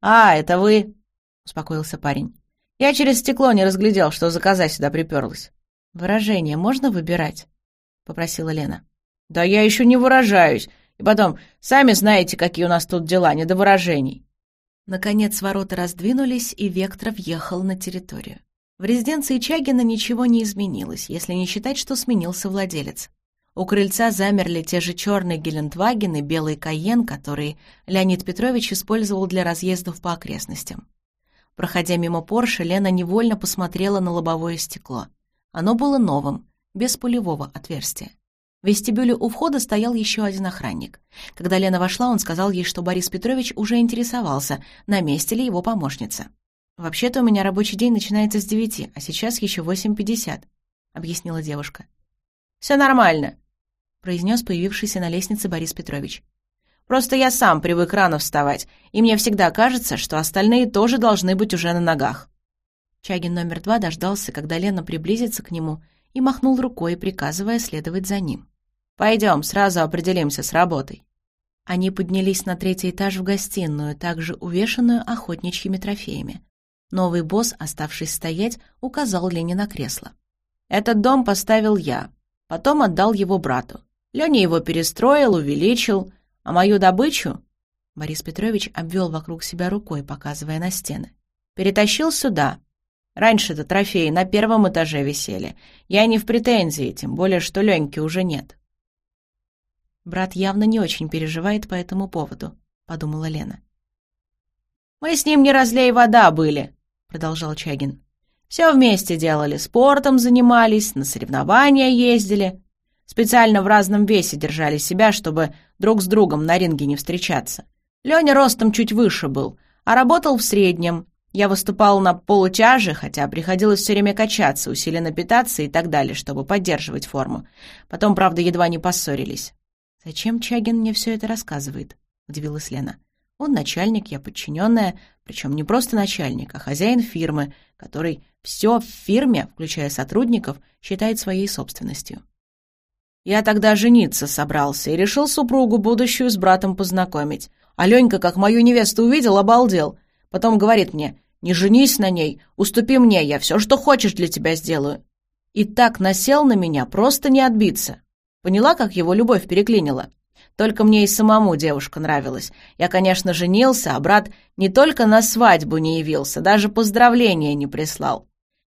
«А, это вы?» — успокоился парень. «Я через стекло не разглядел, что заказать сюда приперлась».
«Выражение можно выбирать?» — попросила Лена.
«Да я еще не выражаюсь. И потом, сами знаете, какие у нас тут дела, не до выражений».
Наконец ворота раздвинулись, и Вектор въехал на территорию. В резиденции Чагина ничего не изменилось, если не считать, что сменился владелец. У крыльца замерли те же черный Гелендваген и белый Кайен, которые Леонид Петрович использовал для разъездов по окрестностям. Проходя мимо Порше, Лена невольно посмотрела на лобовое стекло. Оно было новым, без пулевого отверстия. В вестибюле у входа стоял еще один охранник. Когда Лена вошла, он сказал ей, что Борис Петрович уже интересовался, на месте ли его помощница. «Вообще-то у меня рабочий день начинается с девяти, а сейчас еще восемь пятьдесят», — объяснила девушка.
«Все нормально», —
произнес появившийся на лестнице Борис Петрович.
«Просто я сам привык рано вставать, и мне всегда кажется, что остальные тоже должны быть уже на ногах».
Чагин номер два дождался, когда Лена приблизится к нему, и махнул рукой, приказывая следовать за ним.
Пойдем, сразу определимся с работой».
Они поднялись на третий этаж в гостиную, также увешанную охотничьими трофеями. Новый босс, оставшись стоять, указал Лене на кресло.
«Этот дом поставил я, потом отдал его брату. Леня его перестроил, увеличил, а мою добычу...» Борис Петрович обвел вокруг себя рукой, показывая на стены. «Перетащил сюда. Раньше-то трофеи на первом этаже висели. Я не в претензии, тем более, что Леньки уже нет».
«Брат явно не очень переживает по этому поводу», — подумала Лена.
«Мы с ним не разлей вода были», — продолжал Чагин. «Все вместе делали, спортом занимались, на соревнования ездили. Специально в разном весе держали себя, чтобы друг с другом на ринге не встречаться. Леня ростом чуть выше был, а работал в среднем. Я выступал на полутяже, хотя приходилось все время качаться, усиленно питаться и так далее, чтобы поддерживать форму. Потом, правда, едва не поссорились.
«Зачем Чагин мне все это рассказывает?» — удивилась Лена. «Он начальник, я подчиненная, причем не просто начальник, а хозяин фирмы, который все в фирме, включая сотрудников, считает своей собственностью».
Я тогда жениться собрался и решил супругу будущую с братом познакомить. Аленька, как мою невесту увидел, обалдел. Потом говорит мне, не женись на ней, уступи мне, я все, что хочешь для тебя сделаю. И так насел на меня, просто не отбиться. Поняла, как его любовь переклинила? Только мне и самому девушка нравилась. Я, конечно, женился, а брат не только на свадьбу не явился, даже поздравления не прислал.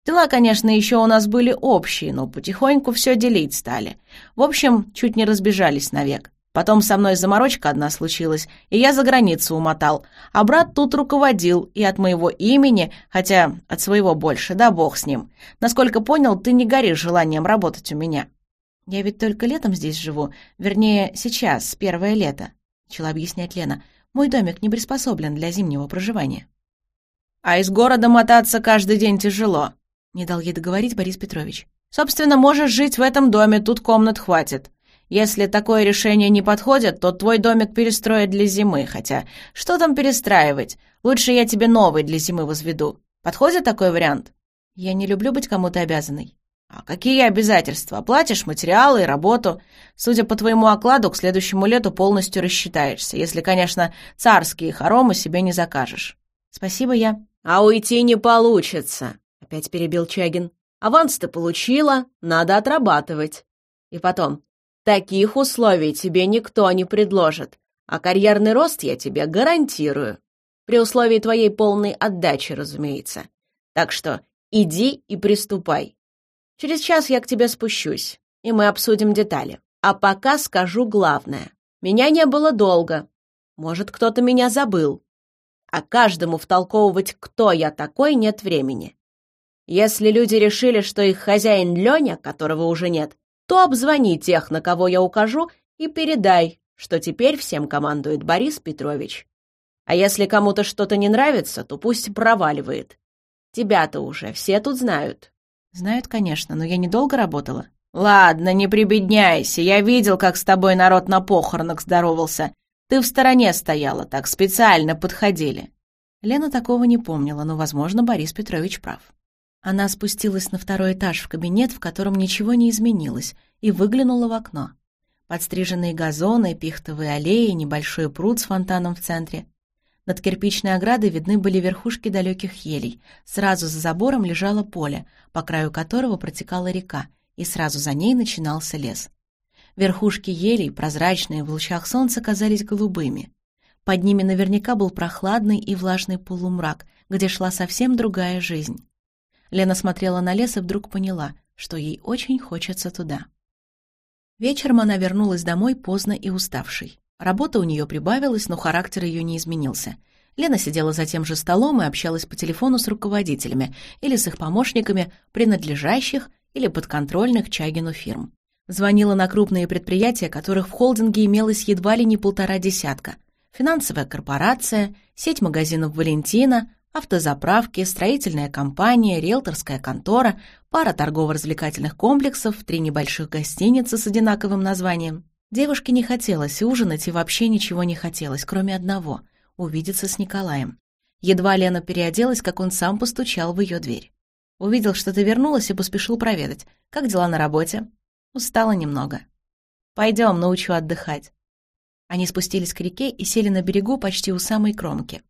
Дела, конечно, еще у нас были общие, но потихоньку все делить стали. В общем, чуть не разбежались навек. Потом со мной заморочка одна случилась, и я за границу умотал. А брат тут руководил, и от моего имени, хотя от своего больше, да бог с ним. Насколько понял, ты не горишь желанием работать у меня.
Я ведь только летом здесь живу, вернее, сейчас, первое лето, начала объяснять Лена. Мой домик не приспособлен для зимнего проживания.
А из города мотаться каждый день тяжело.
Не дал ей договорить Борис Петрович.
«Собственно, можешь жить в этом доме, тут комнат хватит. Если такое решение не подходит, то твой домик перестроят для зимы, хотя что там перестраивать? Лучше я тебе новый для зимы возведу. Подходит такой вариант?»
«Я не люблю быть кому-то обязанной».
«А какие обязательства? Платишь материалы и работу. Судя по твоему окладу, к следующему лету полностью рассчитаешься, если, конечно, царские хоромы себе не закажешь».
«Спасибо, я...»
«А уйти не получится», Опять перебил Чагин. «Аванс ты получила, надо отрабатывать. И потом, таких условий тебе никто не предложит, а карьерный рост я тебе гарантирую. При условии твоей полной отдачи, разумеется. Так что иди и приступай. Через час я к тебе спущусь, и мы обсудим детали. А пока скажу главное. Меня не было долго. Может, кто-то меня забыл. А каждому втолковывать, кто я такой, нет времени. Если люди решили, что их хозяин Леня, которого уже нет, то обзвони тех, на кого я укажу, и передай, что теперь всем командует Борис Петрович. А если кому-то что-то не нравится, то пусть проваливает. Тебя-то уже все тут знают.
Знают, конечно, но я недолго работала.
Ладно, не прибедняйся. Я видел, как с тобой народ на похоронах здоровался. Ты в стороне стояла, так специально подходили.
Лена такого не помнила, но, возможно, Борис Петрович прав. Она спустилась на второй этаж в кабинет, в котором ничего не изменилось, и выглянула в окно. Подстриженные газоны, пихтовые аллеи, небольшой пруд с фонтаном в центре. Над кирпичной оградой видны были верхушки далеких елей. Сразу за забором лежало поле, по краю которого протекала река, и сразу за ней начинался лес. Верхушки елей, прозрачные в лучах солнца, казались голубыми. Под ними наверняка был прохладный и влажный полумрак, где шла совсем другая жизнь. Лена смотрела на лес и вдруг поняла, что ей очень хочется туда. Вечером она вернулась домой поздно и уставшей. Работа у нее прибавилась, но характер ее не изменился. Лена сидела за тем же столом и общалась по телефону с руководителями или с их помощниками, принадлежащих или подконтрольных Чагину фирм. Звонила на крупные предприятия, которых в холдинге имелось едва ли не полтора десятка. Финансовая корпорация, сеть магазинов «Валентина», Автозаправки, строительная компания, риэлторская контора, пара торгово-развлекательных комплексов, три небольших гостиницы с одинаковым названием. Девушке не хотелось ужинать и вообще ничего не хотелось, кроме одного — увидеться с Николаем. Едва Лена переоделась, как он сам постучал в ее дверь. Увидел, что ты вернулась и поспешил проведать. Как дела на работе? Устала немного. Пойдем, научу отдыхать. Они спустились к реке и сели на берегу почти у самой кромки.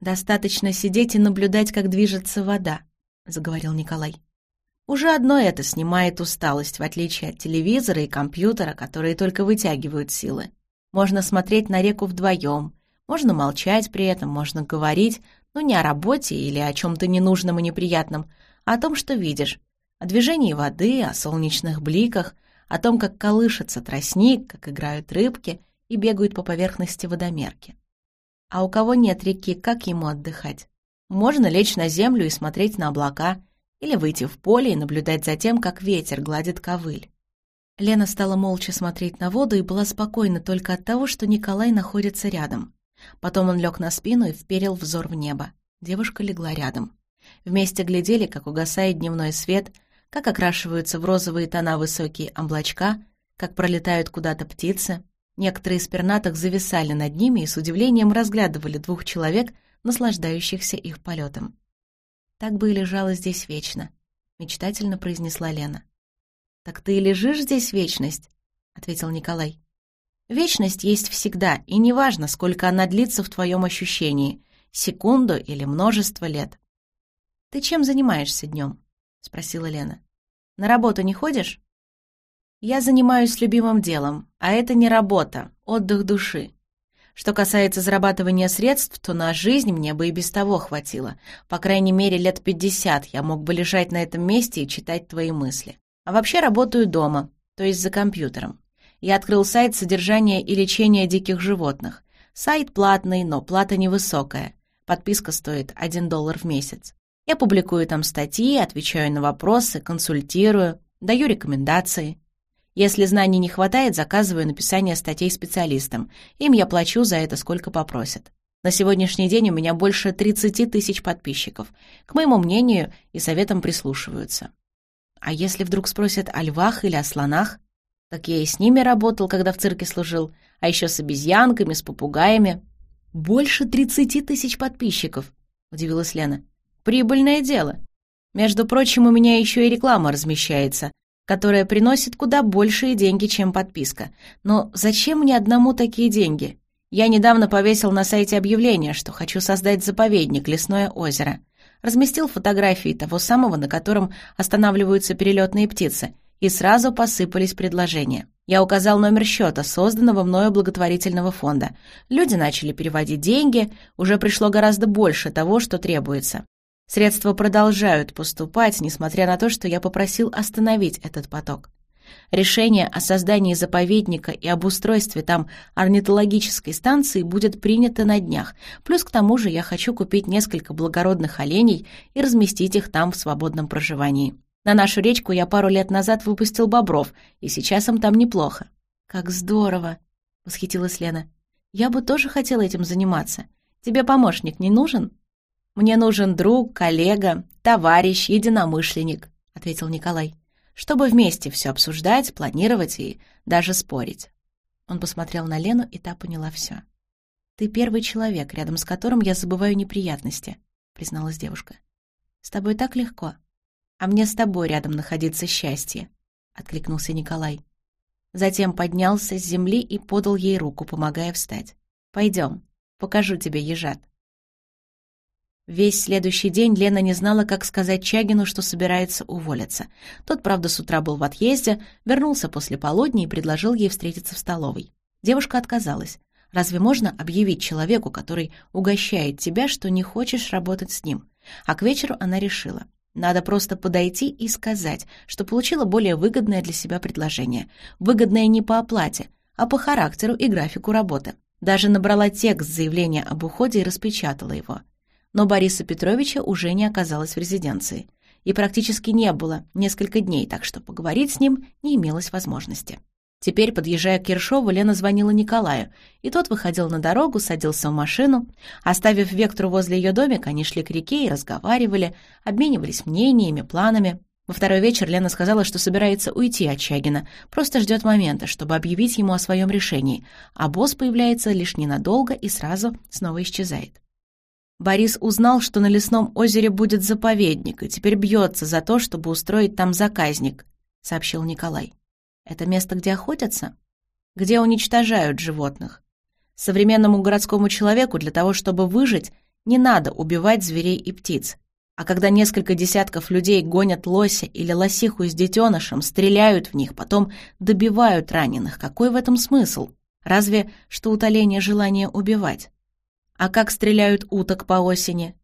«Достаточно сидеть и наблюдать, как движется вода», — заговорил Николай. Уже одно это снимает усталость, в отличие от телевизора и компьютера, которые только вытягивают силы. Можно смотреть на реку вдвоем, можно молчать при этом, можно говорить, но не о работе или о чем-то ненужном и неприятном, а о том, что видишь, о движении воды, о солнечных бликах, о том, как колышется тростник, как играют рыбки и бегают по поверхности водомерки. А у кого нет реки, как ему отдыхать? Можно лечь на землю и смотреть на облака, или выйти в поле и наблюдать за тем, как ветер гладит ковыль. Лена стала молча смотреть на воду и была спокойна только от того, что Николай находится рядом. Потом он лег на спину и вперил взор в небо. Девушка легла рядом. Вместе глядели, как угасает дневной свет, как окрашиваются в розовые тона высокие облачка, как пролетают куда-то птицы. Некоторые из пернатых зависали над ними и с удивлением разглядывали двух человек, наслаждающихся их полетом. «Так бы и лежала здесь вечно», — мечтательно произнесла Лена. «Так ты и лежишь здесь вечность?» — ответил Николай. «Вечность есть всегда, и неважно, сколько она длится в твоем ощущении, секунду или множество лет». «Ты чем занимаешься днем? спросила Лена. «На работу не ходишь?» «Я занимаюсь любимым делом, а это не работа, отдых души. Что касается зарабатывания средств, то на жизнь мне бы и без того хватило. По крайней мере, лет пятьдесят я мог бы лежать на этом месте и читать твои мысли. А вообще работаю дома, то есть за компьютером. Я открыл сайт содержания и лечения диких животных. Сайт платный, но плата невысокая. Подписка стоит 1 доллар в месяц. Я публикую там статьи, отвечаю на вопросы, консультирую, даю рекомендации. Если знаний не хватает, заказываю написание статей специалистам. Им я плачу за это сколько попросят. На сегодняшний день у меня больше 30 тысяч подписчиков. К моему мнению и советам прислушиваются. А если вдруг спросят о львах или о слонах? Так я и с ними работал, когда в цирке служил, а еще с обезьянками, с попугаями. Больше 30 тысяч подписчиков, удивилась Лена. Прибыльное дело. Между прочим, у меня еще и реклама размещается которая приносит куда большие деньги, чем подписка. Но зачем мне одному такие деньги? Я недавно повесил на сайте объявление, что хочу создать заповедник «Лесное озеро». Разместил фотографии того самого, на котором останавливаются перелетные птицы, и сразу посыпались предложения. Я указал номер счета, созданного мною благотворительного фонда. Люди начали переводить деньги, уже пришло гораздо больше того, что требуется. Средства продолжают поступать, несмотря на то, что я попросил остановить этот поток. Решение о создании заповедника и обустройстве там орнитологической станции будет принято на днях. Плюс к тому же я хочу купить несколько благородных оленей и разместить их там в свободном проживании. На нашу речку я пару лет назад выпустил бобров, и сейчас им там неплохо. «Как здорово!» — восхитилась Лена. «Я бы тоже хотела этим заниматься. Тебе помощник не нужен?» «Мне нужен друг, коллега, товарищ, единомышленник», — ответил Николай, «чтобы вместе все обсуждать, планировать и даже спорить». Он посмотрел на Лену, и та поняла все. «Ты первый человек, рядом с которым я забываю неприятности», — призналась девушка. «С тобой так легко. А мне с тобой рядом находиться счастье», — откликнулся Николай. Затем поднялся с земли и подал ей руку, помогая встать. «Пойдем, покажу тебе ежат». Весь следующий день Лена не знала, как сказать Чагину, что собирается уволиться. Тот, правда, с утра был в отъезде, вернулся после полудня и предложил ей встретиться в столовой. Девушка отказалась. Разве можно объявить человеку, который угощает тебя, что не хочешь работать с ним? А к вечеру она решила. Надо просто подойти и сказать, что получила более выгодное для себя предложение. Выгодное не по оплате, а по характеру и графику работы. Даже набрала текст заявления об уходе и распечатала его но Бориса Петровича уже не оказалось в резиденции. И практически не было несколько дней, так что поговорить с ним не имелось возможности. Теперь, подъезжая к Киршову, Лена звонила Николаю, и тот выходил на дорогу, садился в машину. Оставив Вектору возле ее домика, они шли к реке и разговаривали, обменивались мнениями, планами. Во второй вечер Лена сказала, что собирается уйти от Чагина, просто ждет момента, чтобы объявить ему о своем решении, а босс появляется лишь ненадолго и сразу снова исчезает. Борис узнал, что на лесном озере будет заповедник, и теперь бьется за то, чтобы устроить там заказник, сообщил Николай. Это место, где охотятся? Где уничтожают животных? Современному городскому человеку для того, чтобы выжить, не надо убивать зверей и птиц. А когда несколько десятков людей гонят лося или лосиху с детенышем, стреляют в них, потом добивают раненых, какой в этом смысл? Разве что утоление желания убивать. А как стреляют уток по осени?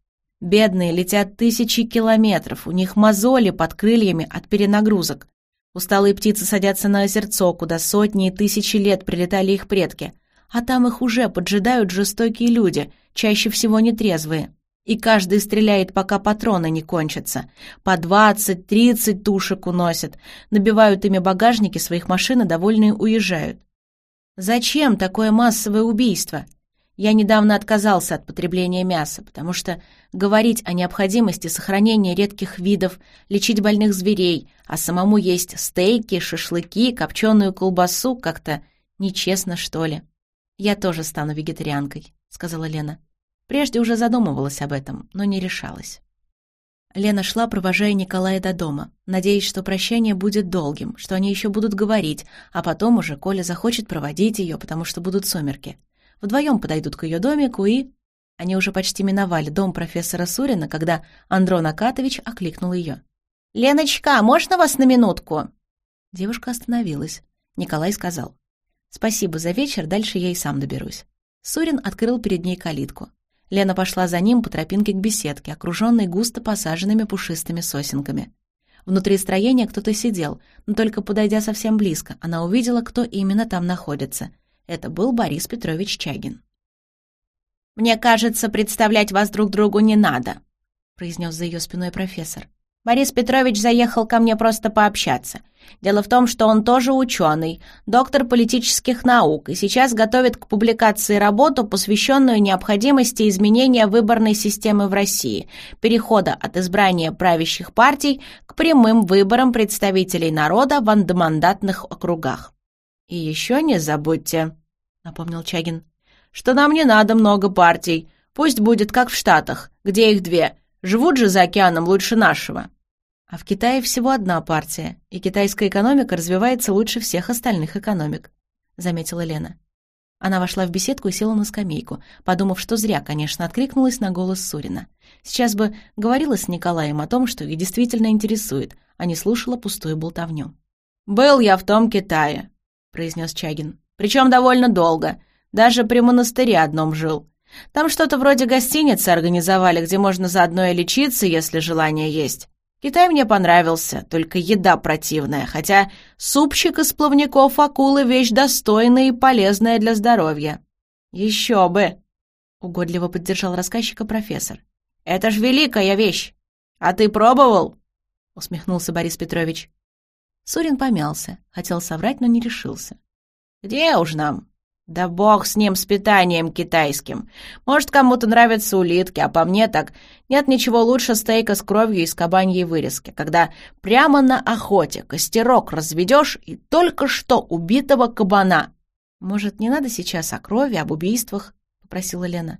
Бедные летят тысячи километров, у них мозоли под крыльями от перенагрузок. Усталые птицы садятся на озерцо, куда сотни и тысячи лет прилетали их предки, а там их уже поджидают жестокие люди, чаще всего нетрезвые. И каждый стреляет, пока патроны не кончатся. По двадцать-тридцать тушек уносят, набивают ими багажники своих машин и довольные уезжают. Зачем такое массовое убийство? Я недавно отказался от потребления мяса, потому что говорить о необходимости сохранения редких видов, лечить больных зверей, а самому есть стейки, шашлыки, копченую колбасу как-то нечестно, что ли. «Я тоже стану вегетарианкой», — сказала Лена. Прежде уже задумывалась об этом, но не решалась. Лена шла, провожая Николая до дома, надеясь, что прощание будет долгим, что они еще будут говорить, а потом уже Коля захочет проводить ее, потому что будут сумерки. Вдвоем подойдут к ее домику и... Они уже почти миновали дом профессора Сурина, когда Андрон Акатович окликнул ее. «Леночка, можно вас на минутку?» Девушка остановилась. Николай сказал. «Спасибо за вечер, дальше я и сам доберусь». Сурин открыл перед ней калитку. Лена пошла за ним по тропинке к беседке, окруженной густо посаженными пушистыми сосенками. Внутри строения кто-то сидел, но только подойдя совсем близко, она увидела, кто именно там находится. Это был Борис Петрович Чагин. «Мне кажется, представлять вас друг другу не надо», — произнес за ее спиной профессор. Борис Петрович заехал ко мне просто пообщаться. Дело в том, что он тоже ученый, доктор политических наук, и сейчас готовит к публикации работу, посвященную необходимости изменения выборной системы в России, перехода от избрания правящих партий к прямым выборам представителей народа в андомандатных округах. «И еще не забудьте», — напомнил Чагин, «что нам не надо много партий, пусть будет как в Штатах, где их две — Живут же за океаном лучше нашего. А в Китае всего одна партия, и китайская экономика развивается лучше всех остальных экономик», — заметила Лена. Она вошла в беседку и села на скамейку, подумав, что зря, конечно, откликнулась на голос Сурина. Сейчас бы говорила с Николаем о том, что ее действительно интересует, а не слушала пустую болтовню. «Был я в том Китае», — произнес Чагин. «Причем довольно долго. Даже при монастыре одном жил. Там что-то вроде гостиницы организовали, где можно заодно и лечиться, если желание есть. Китай мне понравился, только еда противная, хотя супчик из плавников акулы — вещь достойная и полезная для здоровья. «Еще бы!» — угодливо поддержал рассказчика профессор. «Это ж великая вещь! А ты пробовал?» — усмехнулся Борис Петрович. Сурин помялся, хотел соврать, но не решился. «Где уж нам? Да бог с ним, с питанием китайским. Может, кому-то нравятся улитки, а по мне так нет ничего лучше стейка с кровью из кабаньей вырезки, когда прямо на охоте костерок разведешь и только что убитого кабана. Может, не надо сейчас о крови, об убийствах? Попросила Лена.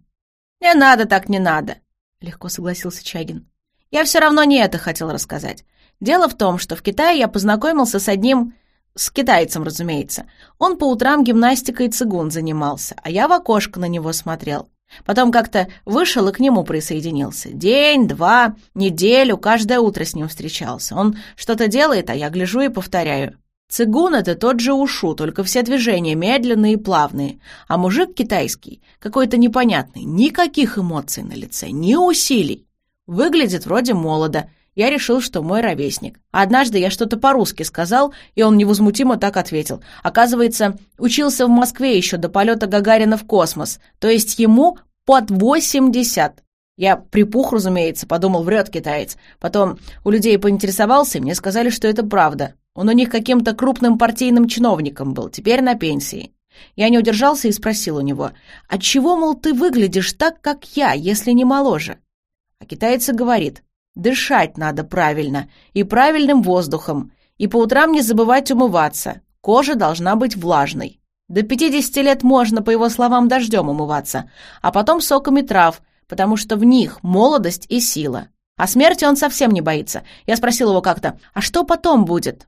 Не надо так, не надо, легко согласился Чагин. Я все равно не это хотел рассказать. Дело в том, что в Китае я познакомился с одним с китайцем, разумеется. Он по утрам гимнастикой цигун занимался, а я в окошко на него смотрел. Потом как-то вышел и к нему присоединился. День, два, неделю, каждое утро с ним встречался. Он что-то делает, а я гляжу и повторяю. Цигун — это тот же ушу, только все движения медленные и плавные. А мужик китайский, какой-то непонятный, никаких эмоций на лице, ни усилий. Выглядит вроде молодо, я решил, что мой ровесник. Однажды я что-то по-русски сказал, и он невозмутимо так ответил. Оказывается, учился в Москве еще до полета Гагарина в космос, то есть ему под 80. Я припух, разумеется, подумал, врет китаец. Потом у людей поинтересовался, и мне сказали, что это правда. Он у них каким-то крупным партийным чиновником был, теперь на пенсии. Я не удержался и спросил у него, «Отчего, мол, ты выглядишь так, как я, если не моложе?» А китаец говорит, Дышать надо правильно и правильным воздухом, и по утрам не забывать умываться. Кожа должна быть влажной. До 50 лет можно, по его словам, дождем умываться, а потом соками трав, потому что в них молодость и сила. А смерти он совсем не боится. Я спросил его как-то, а что потом будет?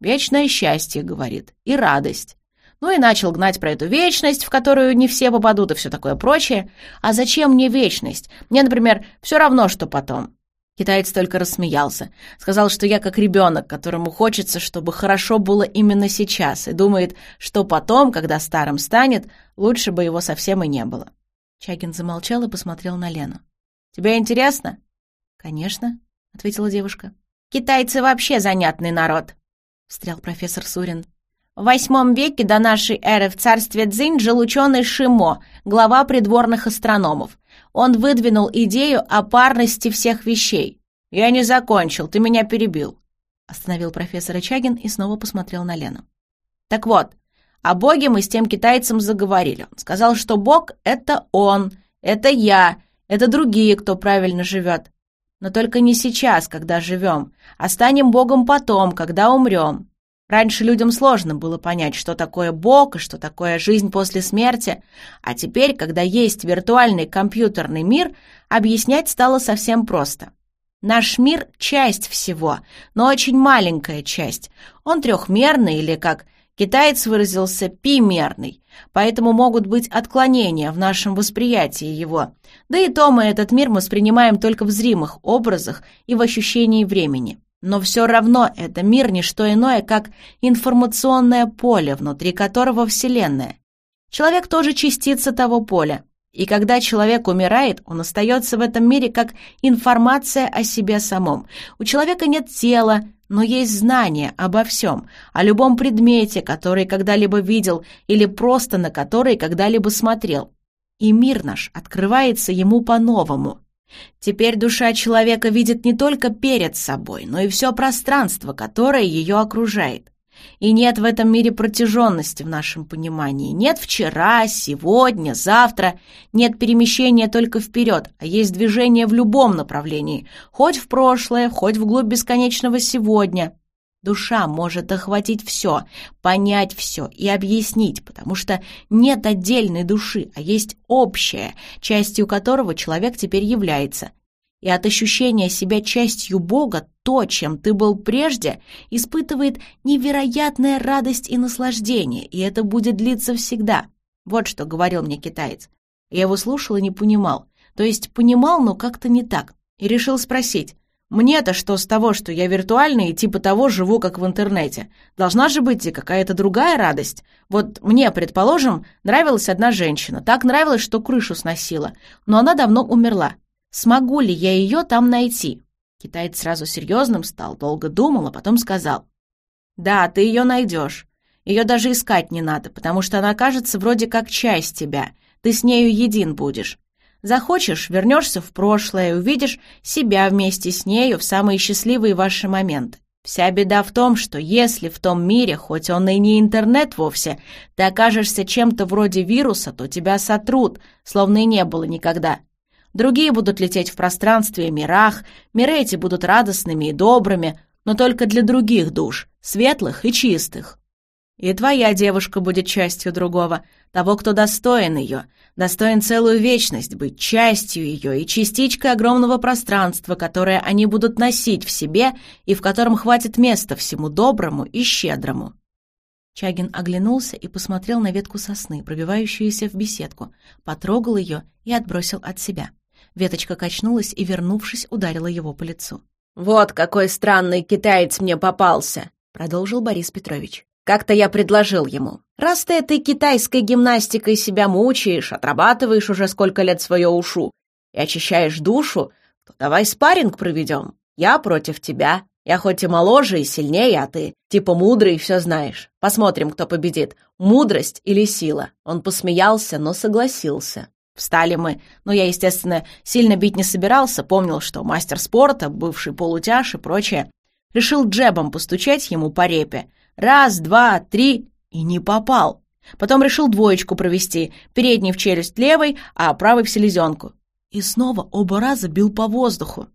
Вечное счастье, говорит, и радость. Ну и начал гнать про эту вечность, в которую не все попадут и все такое прочее. А зачем мне вечность? Мне, например, все равно, что потом.
Китаец только рассмеялся. Сказал, что я как ребенок, которому хочется, чтобы хорошо было именно сейчас, и думает, что потом, когда старым станет, лучше бы его совсем и не было. Чагин замолчал и посмотрел на Лену. «Тебе интересно?» «Конечно», — ответила девушка. «Китайцы вообще занятный народ», — встрял профессор Сурин. В восьмом веке до нашей эры в царстве Цзинь жил ученый Шимо, глава придворных астрономов. Он выдвинул идею о парности всех вещей. «Я не закончил, ты меня перебил», — остановил профессор Чагин и снова посмотрел на Лену. «Так вот, о Боге мы с тем китайцем заговорили. Он сказал, что Бог — это он, это я, это другие, кто правильно живет. Но только не сейчас, когда живем, а станем Богом потом, когда умрем. Раньше людям сложно было понять, что такое Бог и что такое жизнь после смерти, а теперь, когда есть виртуальный компьютерный мир, объяснять стало совсем просто. Наш мир — часть всего, но очень маленькая часть. Он трехмерный или, как китаец выразился, пимерный, поэтому могут быть отклонения в нашем восприятии его. Да и то мы этот мир воспринимаем только в зримых образах и в ощущении времени. Но все равно это мир не что иное, как информационное поле, внутри которого Вселенная. Человек тоже частица того поля. И когда человек умирает, он остается в этом мире как информация о себе самом. У человека нет тела, но есть знание обо всем, о любом предмете, который когда-либо видел или просто на который когда-либо смотрел. И мир наш открывается ему по-новому. Теперь душа человека видит не только перед собой, но и все пространство, которое ее окружает. И нет в этом мире протяженности в нашем понимании. Нет вчера, сегодня, завтра. Нет перемещения только вперед, а есть движение в любом направлении. Хоть в прошлое, хоть вглубь бесконечного сегодня. Душа может охватить все, понять все и объяснить, потому что нет отдельной души, а есть общая, частью которого человек теперь является. И от ощущения себя частью Бога то, чем ты был прежде, испытывает невероятная радость и наслаждение, и это будет длиться всегда. Вот что говорил мне китаец. Я его слушал и не понимал. То есть понимал, но как-то не так. И решил спросить, мне-то что с того, что я виртуальный и типа того живу, как в интернете? Должна же быть и какая-то другая радость. Вот мне, предположим, нравилась одна женщина. Так нравилась, что крышу сносила. Но она давно умерла. Смогу ли я ее там найти? Китаец сразу серьезным стал, долго думал, а потом сказал. Да, ты ее найдешь. Ее даже искать не надо, потому что она кажется вроде как часть тебя. Ты с нею един будешь. Захочешь, вернешься в прошлое и увидишь себя вместе с нею в самые счастливые ваши моменты. Вся беда в том, что если в том мире, хоть он и не интернет вовсе, ты окажешься чем-то вроде вируса, то тебя сотрут, словно и не было никогда. Другие будут лететь в пространстве и мирах, миры эти будут радостными и добрыми, но только для других душ, светлых и чистых. И твоя девушка будет частью другого, того, кто достоин ее, достоин целую вечность быть частью ее и частичкой огромного пространства, которое они будут носить в себе и в котором хватит места всему доброму и щедрому. Чагин оглянулся и посмотрел на ветку сосны, пробивающуюся в беседку, потрогал ее и отбросил от себя. Веточка качнулась и, вернувшись, ударила его по лицу. «Вот какой странный китаец мне попался!» — продолжил Борис Петрович. Как-то я предложил ему, раз ты этой китайской гимнастикой себя мучаешь, отрабатываешь уже сколько лет свое ушу и очищаешь душу, то давай спарринг проведем. Я против тебя. Я хоть и моложе и сильнее, а ты типа мудрый и все знаешь. Посмотрим, кто победит, мудрость или сила. Он посмеялся, но согласился. Встали мы, но я, естественно, сильно бить не собирался, помнил, что мастер спорта, бывший полутяж и прочее. Решил джебом постучать ему по репе, Раз, два, три, и не попал. Потом решил двоечку провести, передний в челюсть левой, а правый в селезенку. И снова оба раза бил по воздуху.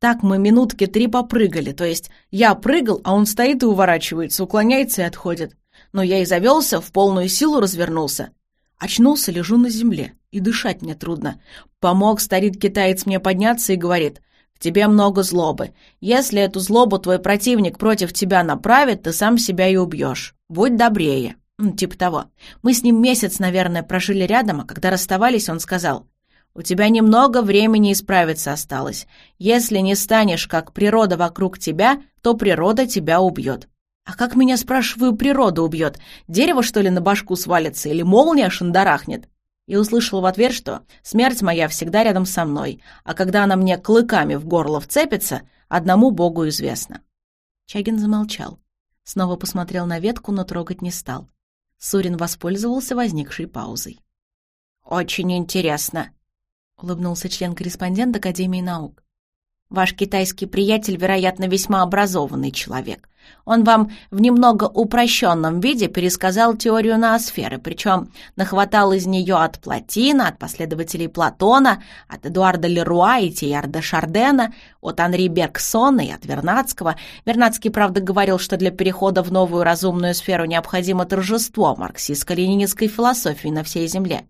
Так мы минутки три попрыгали, то есть я прыгал, а он стоит и уворачивается, уклоняется и отходит. Но я и завелся, в полную силу развернулся. Очнулся, лежу на земле, и дышать мне трудно. Помог старик-китаец мне подняться и говорит, тебе много злобы. Если эту злобу твой противник против тебя направит, ты сам себя и убьешь. Будь добрее. Ну, типа того. Мы с ним месяц, наверное, прожили рядом, а когда расставались, он сказал, «У тебя немного времени исправиться осталось. Если не станешь, как природа вокруг тебя, то природа тебя убьет. А как меня, спрашиваю, природа убьет? Дерево, что ли, на башку свалится или молния шандарахнет? И услышал в ответ, что смерть моя всегда рядом со мной, а когда она мне клыками в горло вцепится, одному Богу известно. Чагин замолчал. Снова посмотрел на ветку, но трогать не стал. Сурин воспользовался возникшей паузой. «Очень интересно», — улыбнулся член-корреспондент Академии наук. «Ваш китайский приятель, вероятно, весьма образованный человек. Он вам в немного упрощенном виде пересказал теорию ноосферы, причем нахватал из нее от Платина, от последователей Платона, от Эдуарда Леруа и Тиярда Шардена, от Анри Бергсона и от Вернадского. Вернадский, правда, говорил, что для перехода в новую разумную сферу необходимо торжество марксистско-ленинистской философии на всей Земле.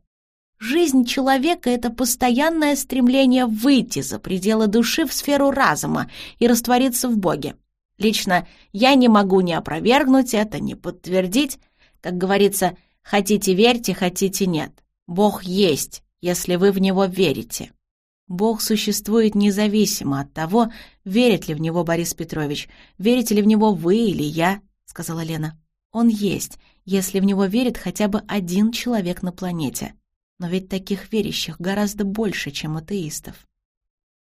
Жизнь человека — это постоянное стремление выйти за пределы души в сферу разума и раствориться в Боге. Лично я не могу ни опровергнуть это, ни подтвердить. Как говорится, хотите верьте, хотите нет. Бог есть, если вы в Него верите. Бог существует независимо от того, верит ли в Него Борис Петрович, верите ли в Него вы или я, сказала Лена. Он есть, если в Него верит хотя бы один человек на планете. Но ведь таких верящих гораздо больше, чем атеистов.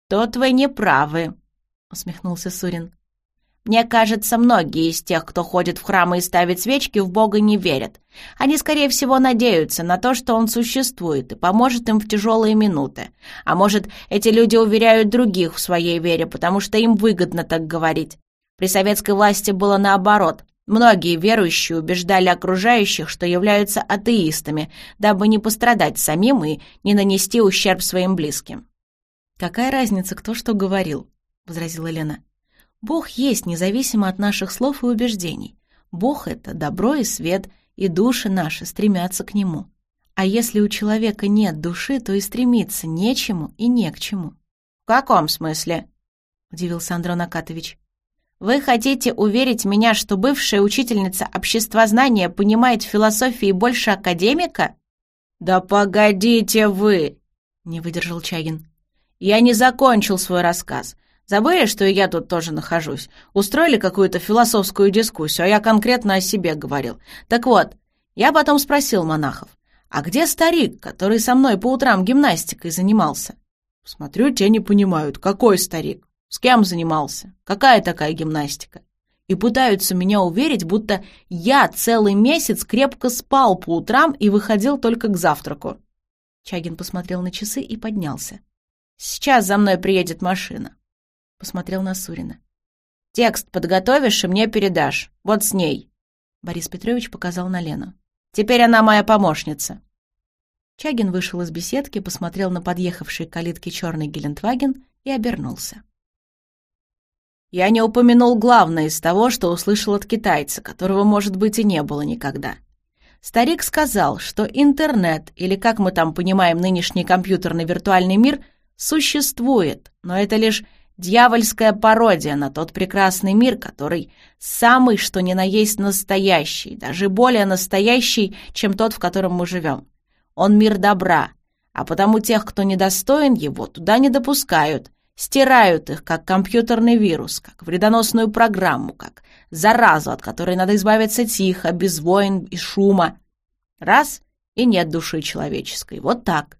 «Тот вы не правы», — усмехнулся Сурин. Мне кажется, многие из тех, кто ходит в храмы и ставит свечки, в Бога не верят. Они, скорее всего, надеются на то, что Он существует и поможет им в тяжелые минуты. А может, эти люди уверяют других в своей вере, потому что им выгодно так говорить. При советской власти было наоборот. Многие верующие убеждали окружающих, что являются атеистами, дабы не пострадать самим и не нанести ущерб своим близким.
«Какая разница, кто что говорил?» — возразила Лена. Бог есть независимо от наших слов и убеждений. Бог — это добро и свет, и души наши стремятся к Нему. А если у человека нет души, то и стремиться нечему и не к чему.
«В каком смысле?» — удивился Андрон Акатович. «Вы хотите уверить меня, что бывшая учительница обществознания понимает в философии больше академика?» «Да погодите вы!» — не выдержал Чагин. «Я не закончил свой рассказ. Забыли, что и я тут тоже нахожусь? Устроили какую-то философскую дискуссию, а я конкретно о себе говорил. Так вот, я потом спросил монахов, а где старик, который со мной по утрам гимнастикой занимался? Смотрю, те не понимают, какой старик, с кем занимался, какая такая гимнастика. И пытаются меня уверить, будто я целый месяц крепко спал по утрам и выходил только к завтраку.
Чагин посмотрел на часы и поднялся.
«Сейчас за мной приедет машина
посмотрел на Сурина.
«Текст подготовишь и мне передашь. Вот с ней».
Борис Петрович показал на Лену.
«Теперь она моя помощница».
Чагин вышел из беседки, посмотрел на подъехавший к калитке черный Гелендваген и обернулся.
«Я не упомянул главное из того, что услышал от китайца, которого, может быть, и не было никогда. Старик сказал, что интернет, или как мы там понимаем нынешний компьютерный виртуальный мир, существует, но это лишь Дьявольская пародия на тот прекрасный мир, который самый что ни на есть настоящий, даже более настоящий, чем тот, в котором мы живем. Он мир добра, а потому тех, кто недостоин его, туда не допускают, стирают их, как компьютерный вирус, как вредоносную программу, как заразу, от которой надо избавиться тихо, без войн и шума. Раз — и нет души человеческой. Вот так.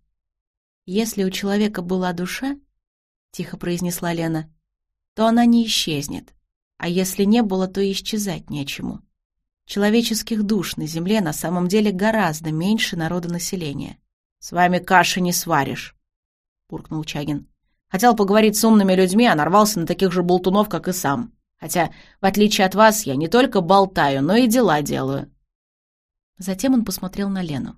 Если у человека была душа, — тихо произнесла Лена, — то она не исчезнет. А если не было, то исчезать нечему. Человеческих душ на Земле на самом деле гораздо меньше народонаселения.
«С вами каши не сваришь», — буркнул Чагин. «Хотел поговорить с умными людьми, а нарвался на таких же болтунов, как и сам. Хотя, в отличие от вас, я не только болтаю, но и дела делаю».
Затем он посмотрел на Лену.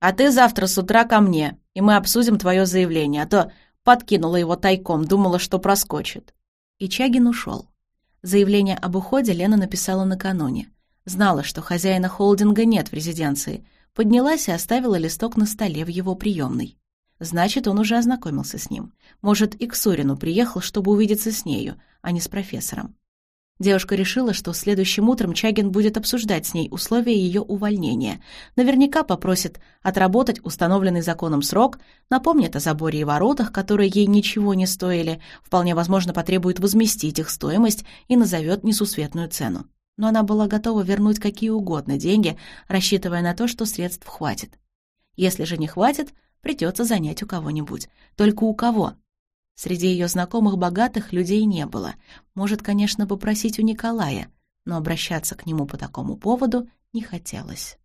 «А ты завтра с утра ко мне, и мы обсудим твое заявление, а то Подкинула его тайком, думала, что проскочит.
И Чагин ушел. Заявление об уходе Лена написала накануне. Знала, что хозяина холдинга нет в резиденции. Поднялась и оставила листок на столе в его приемной. Значит, он уже ознакомился с ним. Может, и к Сурину приехал, чтобы увидеться с нею, а не с профессором. Девушка решила, что следующим утром Чагин будет обсуждать с ней условия ее увольнения. Наверняка попросит отработать установленный законом срок, напомнит о заборе и воротах, которые ей ничего не стоили, вполне возможно потребует возместить их стоимость и назовет несусветную цену. Но она была готова вернуть какие угодно деньги, рассчитывая на то, что средств хватит. Если же не хватит, придется занять у кого-нибудь. Только у кого? Среди ее знакомых богатых людей не было. Может, конечно, попросить у Николая, но обращаться к нему по такому поводу не хотелось.